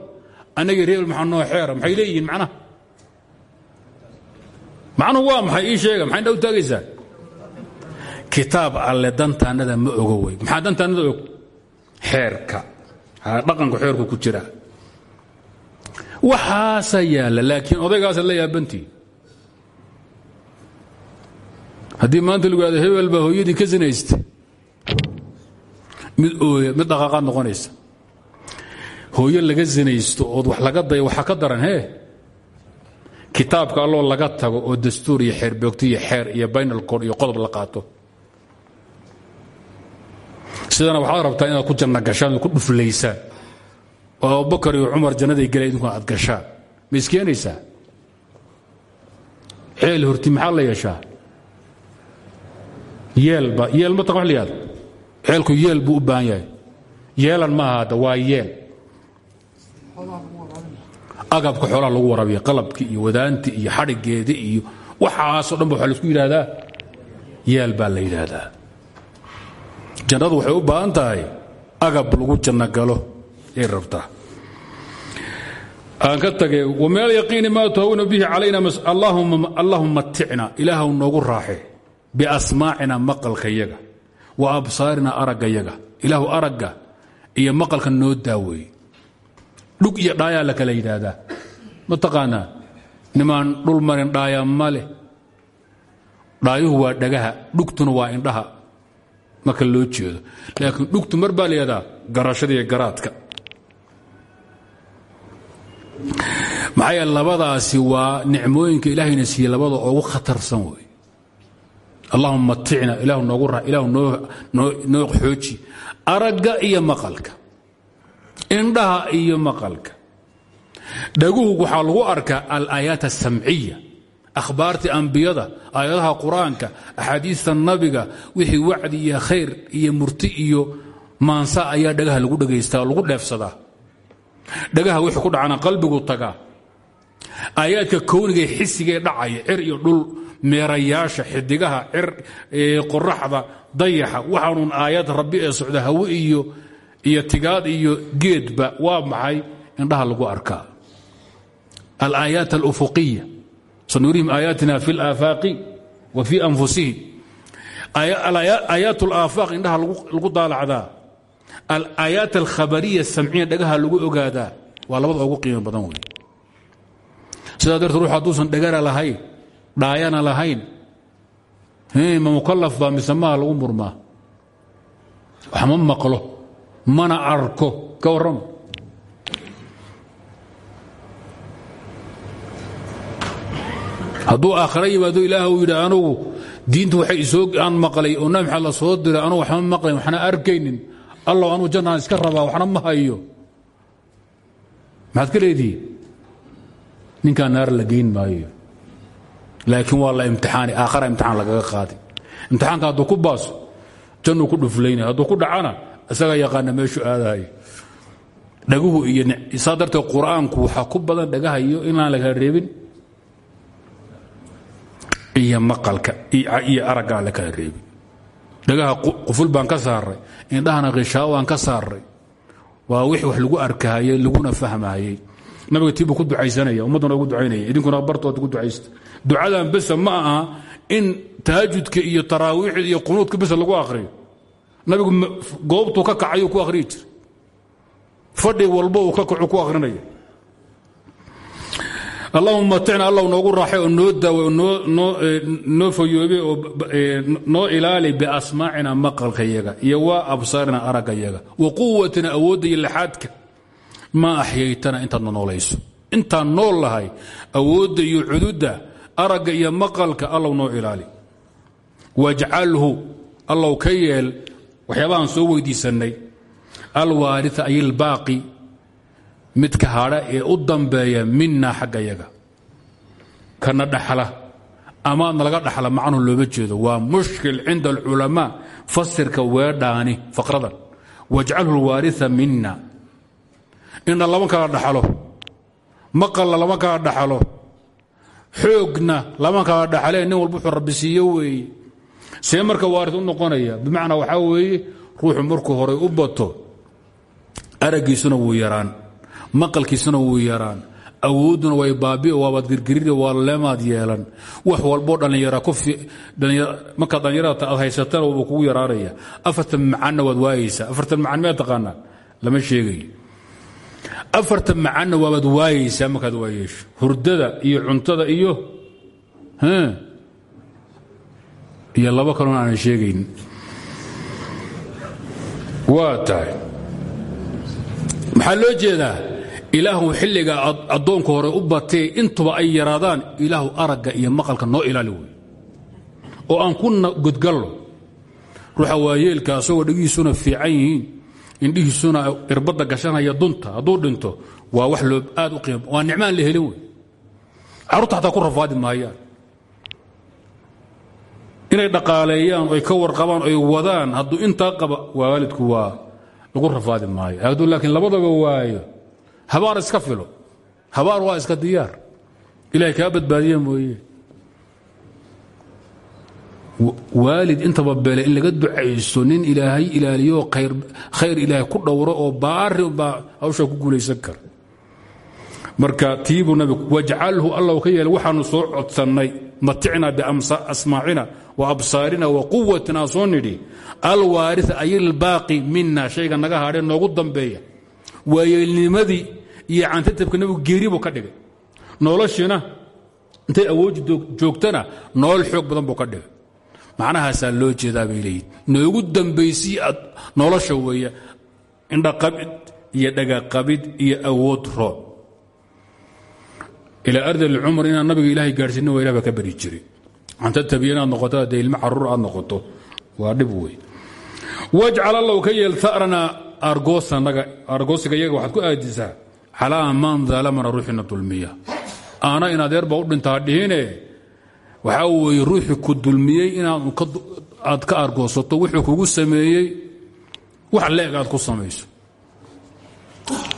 [SPEAKER 1] Anagii reer maxaa noo maxay leeyihiin macnaha? Macnuhu waa maxay? Ii sheega maxay dha u taagaysaa? Kitaab alle dantaannada ma ogo wey. Maxaa dantaannada og xeerka. Dhaqanka xeerku ku jira. Waxaasa yaalla laakiin odaygaasa la yaabantii. Haddii maanta lagu hahdo hebel baa hooyadii ka sinaysta mid ooya mid dhaqaaqaad noqonaysa. Hooyo laga sinaysto ood wax laga dayo waxaa ka daran hee? Kitaabka alloo laga tago oo dastuur iyo xeerboogto iyo xeer iyo baynal cod iyo qodob la qaato sidana waxaad rabtaa inaad ku janna gashaan ku dhuflaysaan oo abubakar iyo cumar jannaday gela idinkuna aad gashaan ma iskeenaysaa? Ceel horti maxaa la yeeshaa? Yeelba yeel ma taqa wax la yihahdo ceelku yeel buu u baahan yahay. Ma aha hadda waa yeel. Agabka xoolaha lagu warabiya qalabki iyo wadaanti iyo xadhigeedi iyo waxaasoo dhan ba waxaa la isku yidhaahdaa. Yeel baa la yidhaahdaa jannadu waxay u baahan tahay agab lagu janno galo ay rabtaa. Aan ka tage wmin alyaqiini maa tuhawinu bihi calayna allahuma maticna ilaahw noogu raaxe biasmaacina maqalka yaga wa absaarina aragga yaga ilaahu aragga iyo maqalka noo daaweeye dhug iyo dhaayaa la kala yidhaahdaa. Ma taqaanaa nimaan dhul marin dhaaya ma leh. Dhaayuhu waa dhagaha dhugtuna waa indhaha marka loo jeedo. Laakiin dhugtu mar baa la yihahdaa garashada iyo garaadka. Maxaa yeele labadaasi waa nicmooyinka ilaahayna siiye labada ugu khatarsan wey allahuma maticna ilaahu noogu ra ilaahu noo xooji. Aragga iyo maqalka. Indhaha iyo maqalka. Dhaguhu waxaa lagu arkaa alaayaat asamciya akhbaartii ambiyada aayadaha qur'aanka axaadiista nabiga wixii wacdi iyo khayr iyo murti iyo maansa ayaa dhagaha lagu dhagaystaa lagu dheefsadaa. Dhagaha wixii ku dhacana qalbigu tagaa. Aayaadka kownigae xisigee dhacaya cir iyo dhul meerayaasha xidigaha cir qoraxda dayaxa waxaanuun aayad rabbi ee socda hawe iyo iyo tigaad iyo geedba waa maxay? Indhaha lagu arkaa. Alaayaat alufuqiya sanurihim aayaatina fi اlaafaaqi wa fi anfusihim. Aayaat اlaafaaq indhaha lagu daalacdaa. Alaayaat alkhabariya samciya dhagaha lagu ogaadaa. Waa labada ugu qiimo badan wey sidaa darteed ruux hadduusan dhagana lahayn dhaayana lahayn ma mukalaf baa mise lagu murmaa? Wax ma maqlo mana arko ka warrama hadduu aakhira yimaado ilaah uu yidhi anugu diintu waxay isoo aan maqlay oo nabi la soo diray anugu waxma maqlayn waxna arkaynin. Allow anugu jannaan iska rabaa waxna ma hayo. Maxaad ka leedihiin? Ninkaa naar la geyn maayo. Laakiin aakhara imtixaan lagaga qaadi. Imtixaanka hadduu ku baaso jannuu ku dhuflaynaya hadduu ku dhacana isagaa yaqaana meeshuu aadahayo dhaguhu iyo saa darteed qur'aanku waxaa ku badan dhagaha iyo inaan la kala reebin iyo maqalka iyo araggaa la kala reebin. Dhagaha quful baan ka saaray indhahana khishaawo aan ka saaray. Waa wix wax lagu arkahayey laguna fahmahayey nabiga tiibuu ku ducaysanaya ummadduna ugu ducaynaya. Idinkuna bartooda ku ducaysta. Ducadan besa ma aha in tahajudka iyo taraawiixda iyo qunuudka besa lagu akhriyo. Nabigu goobtuu ka kacayuu ku akhriyi jira fadhi walbo uu ka kacu ku akhrinaya allahuma maticna allah noogu raaxay oo noo daawe oo noo fayoobe oo noo ilaali biasmaacina maqalka yaga iyo waa absaarina aragga yaga wa quwatina awoodda iyo laxaadka maa axyaytana intaadna noolayso. Intaan nool lahay awoodda iyo cududda aragga iyo maqalka allow noo ilaali. Wajcalhu allow ka yeel waxyaabahaan soo weydiisannay. Alwaaria ay albaaqi midka hadha ee u dambeeya mina xagga yaga kana dhaxla amaadna laga dhaxla macnuhu looma jeedo. Waa mushkil cinda alculamaa fasirka weedhaani faqradan. Wajcalhu lwaaria mina indha lama kala dhaxlo. Maqalna lama kala dhaxlo. Xoogna lama kala dhaxlee nin walba wuxuu rabbi siiyo weeye see marka waarid u noqonaya bimacnaa waxaa weeye ruuxu markuu horay u bato araggiisuna wuu yaraan maqalkiisuna wuu yaraan. Awoodduna way baabi waabaad girgirida waa leemaad yeelan. Wax walboo dhallinyara markaad dhallinyarada aad haysatana wuu kugu yaraanaya afartan macanna waad waayeysaa afartan macan miyaa taqaanaa lama sheegayo. Afartan macanna waabaad waayeysaa markaad waayeesho hurdada iyo cuntada iyo iyo labo kalon aanan sheegayn. Waa tahay. Maxaa loo jeedaa ilaahu xilliga addoonka hore u batee intuba ay yaraadaan ilaahu aragga iyo maqalka noo ilaali wey oo aan ku godgallo. Ruuxa waayeelka asagoo dhegihiisuna fiican yihiin indhihiisuna irbadda gashanaya dunta hadduu dhinto waa wax loo aad u qiim waa nicmaan la helin wey carruurta xataa ku rafaadi maayaan. Inay dhaqaaleeyaan oy ka warqabaan oy wadaan hadduu intaa qaba waalidku waa lagu rafaadi maayo. Hadduu laakiin labadaba waayo habaar iska filo. Habaar waa iska diyaar. Ilahay kaa badbaadiye mooye. Waalid intaba bele in laga ducaysto nin ilaahay ilaaliyo khayr ilaahay ku dhowro oo baari baa hawshaa ku guulaysan kara. Marka tiibuu nabigu wajcalhu allow ka waxaanu soo codsannay maticna biasmaacina wa absaarina wa quwatina soo nidhi. Alwaaria ay ilbaaqi mina shayga naga hadhee noogu dambeeya waayeelnimadii iyo cantatabka nabigu geeri buu ka dhigay. Noloshiina intay awoodi joogtana nolol xoog badan buu ka dhigay. Macnahaasaa loo jeedaa bay noogu dambaysii nolosha weeye indhaqabid iyo dhagaqabid iyo awood roob. Ilaa ardal cumar inaan nabiga ilaahay gaadhsiinin waa ilah ka bari jiray. Cantatabiya inaad noqoto haddee ilmo carruur aad noqoto waa dhib wey wajcal allow ka yeel argoosiga iyaga waxaad ku aadisaa calaa man dalamana ruuxina dulmiya. Aana in adeer baa u dhintaa dhihine waxaa weeye ruuxii ku dulmiyey inaad ka argoosato wuxuu kugu sameeyey wax leeg aad ku samayso.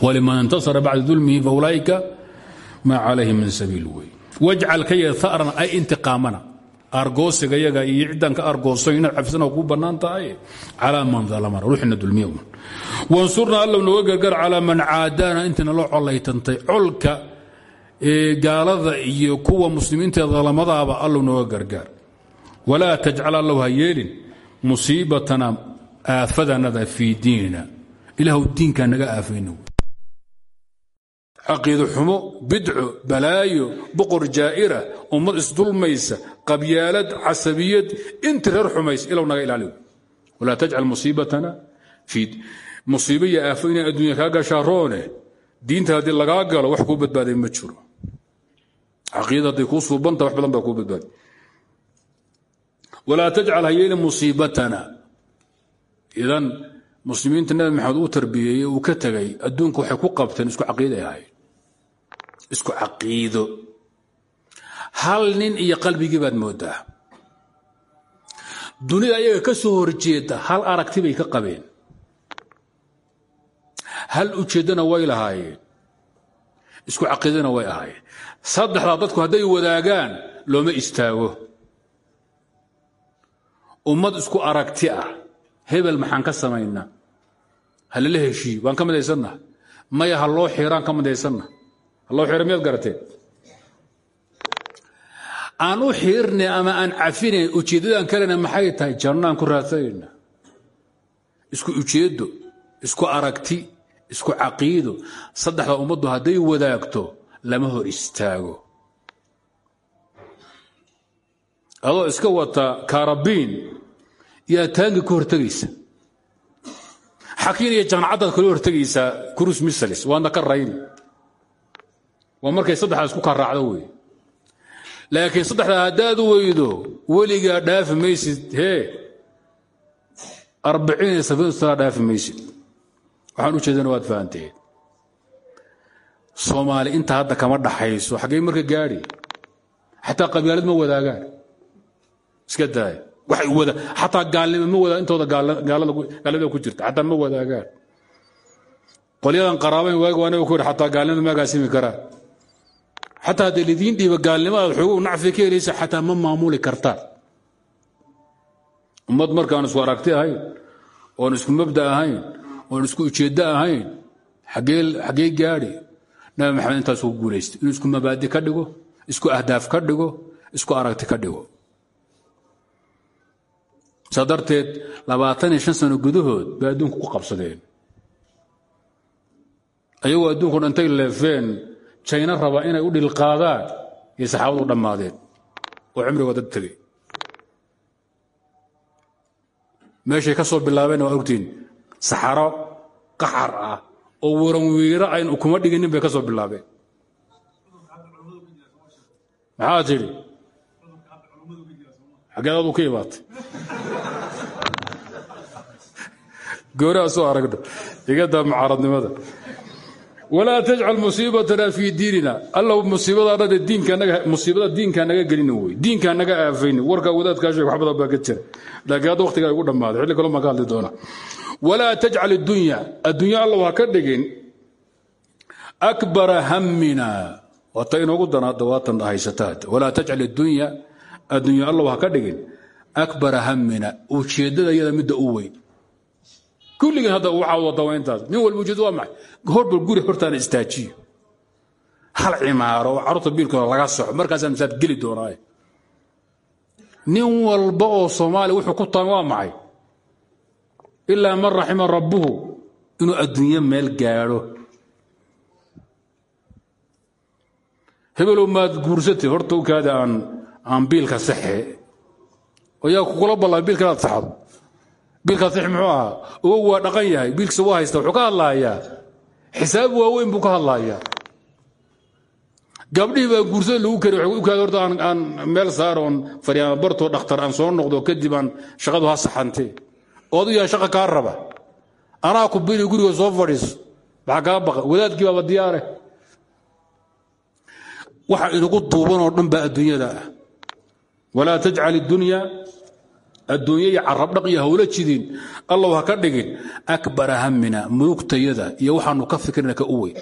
[SPEAKER 1] Waliman intasara bacda dulmihi faulaa'ika maa calayhi min sabiil wey wajcal ka aran ay intiqaamana argoosiga yaga iyo ciddaan ka argooso inaad cafisana kuu bannaan tahay? Calaa man dalamana ruuxina dulmiya un wansurnaa allow nooga gargar calaa man caadaana intiina loo collaytantay colka gaalada iyo kuwa muslimiinta dalamadaaba allow nooga gargaar. Walaa tajcal allow ha yeelin musiibatana aafadanada fii diinina. Ilaahu diinkaa naga aafayna caqiido xumo bidco balaayo boqor jaa'ira ummad isdulmaysa qabyaalad casabiyad inti reer xumays ilow naga ilaaliyo. Walaa tajcal musiibatana musiibo iyo aafo inay adduunya kaa diinta haddii lagaa galo wax kuu badbaaday ma jiro. Caqiida hadday kuu suubanta wax badan baa kuu badbaaday walaa tajcal ha yeelin musiibatana. Idan muslimiinta nabi maxamed uu tarbiyeeyey uu ka tegay adduunka waxay ku qabteen isku caqiiday isku caqiido. Hal nin iyo qalbigii baad moodaa? Dunida ayaga ka soo horjeeda hal aragti bay ka qabeen. Hal ujeeddana way lahaayeen. Isku caqiidana way ahaayeen. Saddexdaa dadku hadday wadaagaan looma istaago. Ummad isku aragti ah. Hebel maxaan ka samaynaa? Ha lala heshiiyo waan ka midaysannaha? Maya ha loo xiiraan ka midaysanna ha loo xiira miyaad garateen aan u xiirnay ama aan cafinayn ujeeddadaan kalena maxay tahay? Jannaan ku raadsanayna isku ujeeddo isku aragti isku caqiido. Saddexda ummaddu hadday wadaagto lama hor istaago. Adoo iska wata kaarabiin yaa taangi ka hortegaysa. Xakiin iyo jancaddaad kala hortegaysaa crus misalis waadna ka rayni waa markay saddexdaa isku karaacdo wey laakiin saddexdaa haddaad weydo weligaa dhaafi maysid hee arbiciin iyo dhaafi maysid. Waxaan u jeedana waad fahanteen. Soomaali inta hadda kama dhaxayso xaggey marka gaadhi xataa qabyaalad ma wadaagaan. Iska daaya waxay wada xataa gaalnimo ma wadaa intooda gaalada ku jirta xataa ma wadaagaan. Qolyadan qaraabayn waagi waa naga ku yidhi xataa gaalnimada ma agaasimi karaan xataa haddii lidiin dhiiba gaalnimo aad nacfi ka helaysa xataa ma maamuli kartaan ummad markaan isku aragti ahayn oon isku mabda ahayn oon isku ujeeddo ahayn xaggee gaadhi nabi maxamed intaas ku guulaystay inuu isku mabaadi ka dhigo isku ahdaaf ka dhigo isku aragti ka dhigo. Saa darteed labaatan iyo shan sano gudahood bay adduunku ku qabsadeen. Ayagoo adduunku dhantay leefeen jayna raba inay u dhilqaadaan iyo saxaabadu dhammaadeen. Oo cimrigood dad tegey meeshay ka soo bilaabeen waa ogtiin saxaro qaxar ah oo waran wiiro ayn kuma dhiginin bay ka soo bilaabeen. Maxaa tidhi xaggeed adu ka imaatay gooraa soo aragno igadaa mucaaradnimada walaa tajcal musiibatana fii diinina. Allow musiibadaanade diinmusiibada diinkaa naga gelina wey. Diinkaa naga aafayni warkaa wadaadkaa sheeg wax baa ka jira. Laakiin hadda waqtigaa igu xilli kaloo maan ka hadli doona. Walaa tajcal iddunya addunya allow ka dhigin akbara hammina. Waata inoogu danaada waatan haysataad. Walaa tajcal iddunya addunya allow ha ka dhigin akbara hammina. Ujeeddada iyada midda u weyn kulligeen hadda waxaa wada waa intaas. Nin walba ujeedo waa maxay? Horbal guri hortaana istaajiyo. Hal cimaaro oo carruurta biilkooda laga soxo markaasaa masaad geli doonaaye. Nin walba oo soomaaliya wuxuu ku taama waa maxay? Ilaa man raxima rabbuhu inuu adduunyo meel gaadho. Hebelow maad guursatay horta ukaada aan biilka saxe oo yaa kugula ballan biilka inaad biilkaa six muxuu ahaa ogow waa dhaqan yahay. Biilkiisa waa haysta wuxuu ka hadlaayaa xisaab waaweyn buu ka hadlaayaa gabdhihii baa guursada lagu kari u kaada horta aan meel saaroon fariyaama bartoo dhakhtar aan soo noqdo kadib aan shaqadu ha saxantee. Ood u yahay shaqa kaa raba. Anaa ku bili guriga soo fadhiiso maxaa kaa baqa. Wadaadkii baaba diyaare. Waxa inagu duuban oo dhan baa adduunyada ah. Walaa tajcal iddunya adduunya iyo carabdhaq iyo hawlo jidin allow ha ka dhigin akbara hammina murugtayada iyo waxaanu ka fikirna ka u weyn.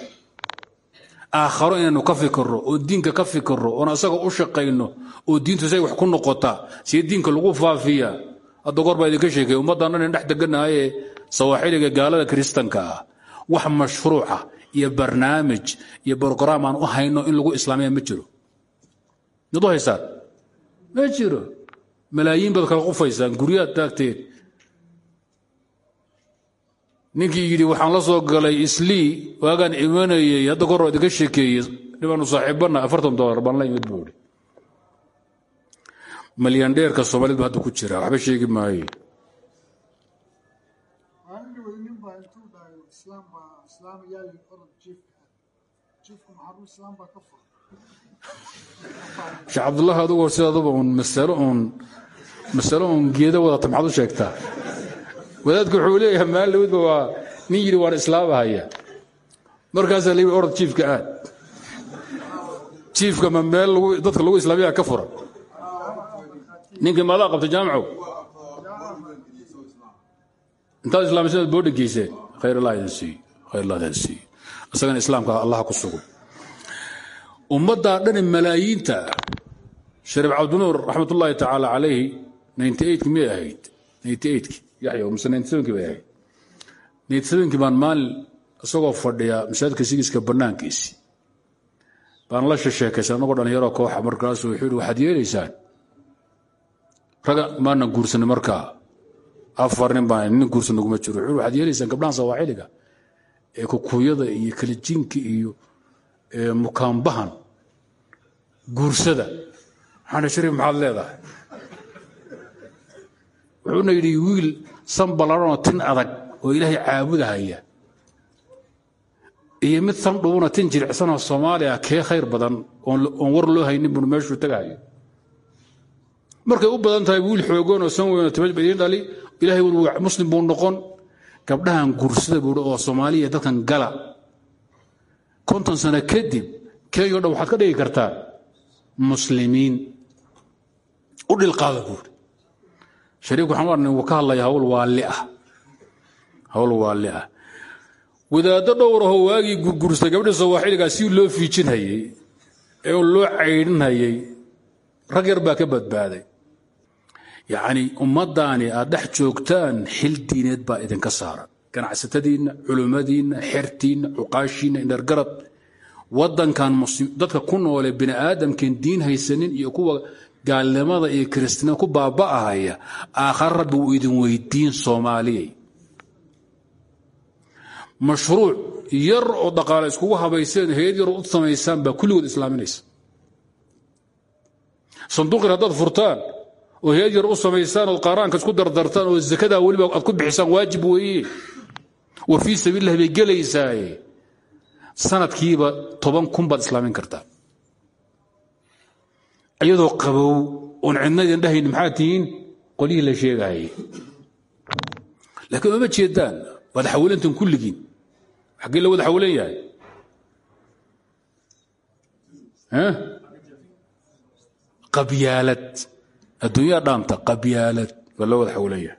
[SPEAKER 1] Aakharo inaynu ka fikirro oo diinka ka fikirro oon asaga u shaqayno oo diintu say wax ku noqotaa see diinka lagu faafiya. Hadda goor baa idinka sheekay ummaddan dhan in dhex deganaayee sawaaxiliga gaalada kiristanka ah. Wax mashruuca iyo barnaamij iyo brograam aan u hayno in lagu islaamiya ma jiro. Mid haysaan ma jiro malaayiin baad kala qufaysaan guryaad taagteen ninkii yidhi waxaan la soo galay islii waagaan imanayey hadda kor waa idinka sheekeeyey dhibaanu saaxiibanna afartan dolar baan la imid buu ihi malyandheerka soomaalid ba hadda ku jira waxba sheegi maaye sheekh cabdullahi adugu hor sidaadaba uun masalo uun masalo uun geeda wadata maxaad u sheegtaa wadaadku wuxuu leeyahay maalin lawidba waa nin yidhi waan islaamahaya markaasaa la orod jiifka aad. Jiifka ma meel dadka lagu islaamiyaa ka furan. Ninkii maadaa qabtay jaamacow intaad islaamsanaad boodha geyseen khayr allah idin siiyo khayr allah idin siiyo isagana islaamka allah ku sugo. Ummaddaa dhani malaayiinta shariif cabdinuur raxmat ullaahi tacaala calayhi miyay ahayd baan maalin isagoo fadhiya masaajidka sigiiska bannaankiisii baan la shesheekaysay annagoo dhallinyaroo kooxa markaasuu wuxuu waxaad yeelaysaan? raga maana guursanay markaa afar nin baan nin guursan naguma jiro. Wuxuu waxaad yeelaysaan gabdhahan sawaaxiliga ee kukuyada iyo kalijinka iyo mukaambahan guursada. waxaan shariif maxaad leedahay wuxuuna yidhi wiil san ballaranoo tin adag oo ilaahay caabudahaya iyo mid san dhubuna tin jiricsanoo soomaaliya kee khayr badan oon war loo haynin bunu meeshuu tagahayo markay u badan tahay wiil xoogoon oo san weynoo timaj ba idiin dhali ilahay muslim buu noqon. Gabdhahan guursada buuhi oo soomaaliya dadkan gala. Konton sano kadib kenya o dhan waxaad ka dhigi kartaa muslimiin. U dhilqaada buuri shariik waxaan arnay wuu ka hadlaya hawl waalli ah. Ah. Wadaaddo dhowrahoo waagii gurgursay gabdhii sawaaxiligaa si loo fiijinhayey ee loo caydhinhayey rag yar baa ka badbaaday. Yacni ummaddaani aad dhex joogtaan xil diineed baa idinka saaran. Ganacsatadiinna culimmadiinna xertiinna cuqaashiinna indhargarad waddankan dadka ku noole bini aadamkeen diin haysanin iyo kuwa gaalnimada iyo kiristinada ku baaba'ahaya aakhare rabbi wuu idin weydiin soomaaliyay mashruuc yar oo dhaqaale iskugu habayseen hay'ad yaroo u samaysaan baa kulligood islaaminaysa. Sanduuqir haddaad furtaan oo hay'ad yar u samaysaan ood qaaraanka isku dardartaan oo zakadaa weliba aad ku bixisaan waajib weeye. Wa fii sabiililah bay gelaysaaye sanadkiiba toban kun baad islaamin kartaa iyadoo qabow oon cidna idin dhahayn qolyihii la sheegaayay laakiin ooma jeedaan waad xawilantan kulligiin. Xaggee la wada xawilan yahay. Qabyaalad. Adduunyaa dhaanta qabyaalad waa loo wada xawilan yahay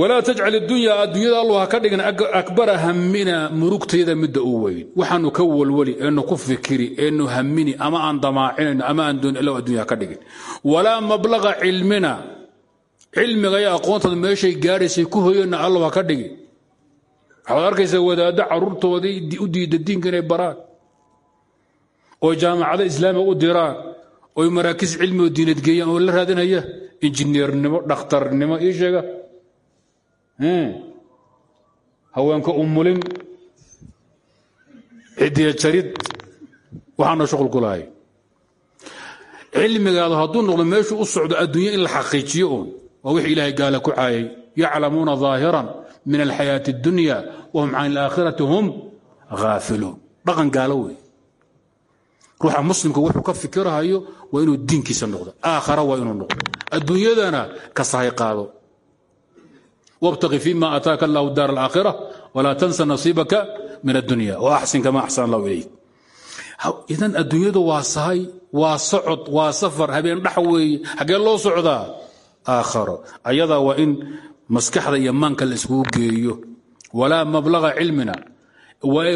[SPEAKER 1] walaa tajcal iddunya adduunyada allu ha ka dhigin akbara hammina murugtayda midda u weyn. Waxaanu ka walwali eenu ku fikiri eenu hammini ama aan damaacinayno ama aan doon ilo addunya ha ka dhigin. Walaa mablaqa cilmina cilmiga iyo aqoontaada meeshay gaadhaysay ku hoyeenna allow ha ka dhigin. Waxaad arkaysaa wadaaddo carruurtoodii u diida diinka inay baraan oy jaamacado islaamiga u diraan oy maraakiis cilmi oo diinad geeyaan oo la raadinaya injineernimo dhakhtarnimo ii sheega haweenka umulin cidiya jarid waxaana shuqul ku lahay cilmigaadu hadduu noqdo meeshuu u socdo adduunya in la xaqiijiyo uun waa wixii ilaahay gaala ku caayay yaclamuuna ظaahiran min alxayaaةi اddunya wahum can اlaakhirati hum haafiluun dhaqan gaalo wey ruuxa muslimka wuxuu ka fikirahayo waa inuu diinkiisa noqdo aakhara waa inuu noqdo adduunyadana ka sahay qaado wاbtaqi fima ataaka allahu daar alaakhira walaa tansa nasiibaka min addunya. Waaxsin kama axsan allahu ilayk. Idan adduunyadu waa sahay waa socod waa safar habeen dhax weeye xaggee loo socdaa? Aakharo. Ayadaa waa in maskaxda iyo maanka la iskugu geeyo. Walaa mablaga cilmina.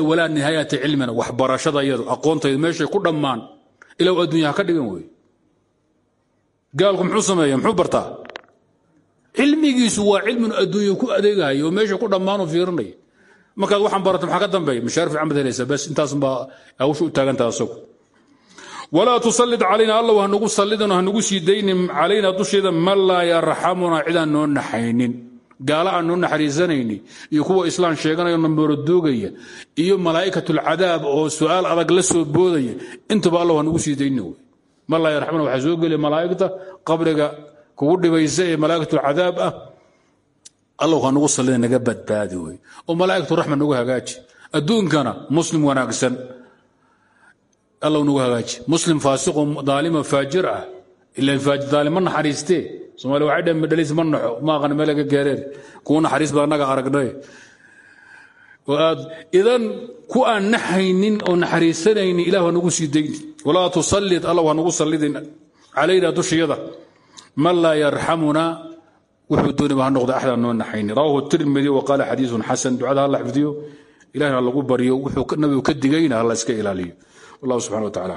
[SPEAKER 1] Walaa nihaayata cilmina. Waxbarashada iyadu aqoontaydu meeshay ku dhammaan. Ilow addunya ha ka dhigan wey gaalku muxuu cilmigiisu waa cilmin adduunya ku adeegahay oo meesha ku dhammaanu fiirinaya markaad waxaan barata maxaa ka dambeeya mashaar fiican baad helaysaa bas intaasunbaa hawsha u taagantaha asagu. Walaa tusallid calayna allow hanugu sallidano hanugu sii daynin calayna dusheeda man laa yarxamuna cidaan noo naxaynin gaala aan noo naxariisanayni iyo kuwa islaan sheeganaya namorodoogaya iyo malaa'ikatulcadaab oo su'aal adag la soo boodaya intuba allow hanugu sii daynin man laa yarxamuna waxaa soo gelaya malaa'igta qabriga kugu dhibaysa ee malaa'ikatulcadaab ah. Allow hanugu sallida naga badbaadi wey oo malaa'ikatu raxma nagu hagaaji. Adduunkana muslim wanaagsan. Allow nagu hagaaji. Muslim faasiqo daalima faajir ah. Ilaan daalim ma naxariistee somalia waxay dhaheen madhalis ma naxo. Ma aqan meelaga gaareen. Kuwa naxariis aragnay oo idan ku aan naxaynin oo naxariisanaynin ilah nagu sii dayni walaa tusallid allow ha nagu sallidin dushiyada man la yarxamuna wuxuu dooniba ha noqda axdaa noo naxayni rawaahu tirmidi wa qaala xadiisun xasan ducada ha la xifdiyo ilahna lagu baryo wuxuu nabigu ka digayna ha la iska ilaaliyo. Wallahu subxana wa tacala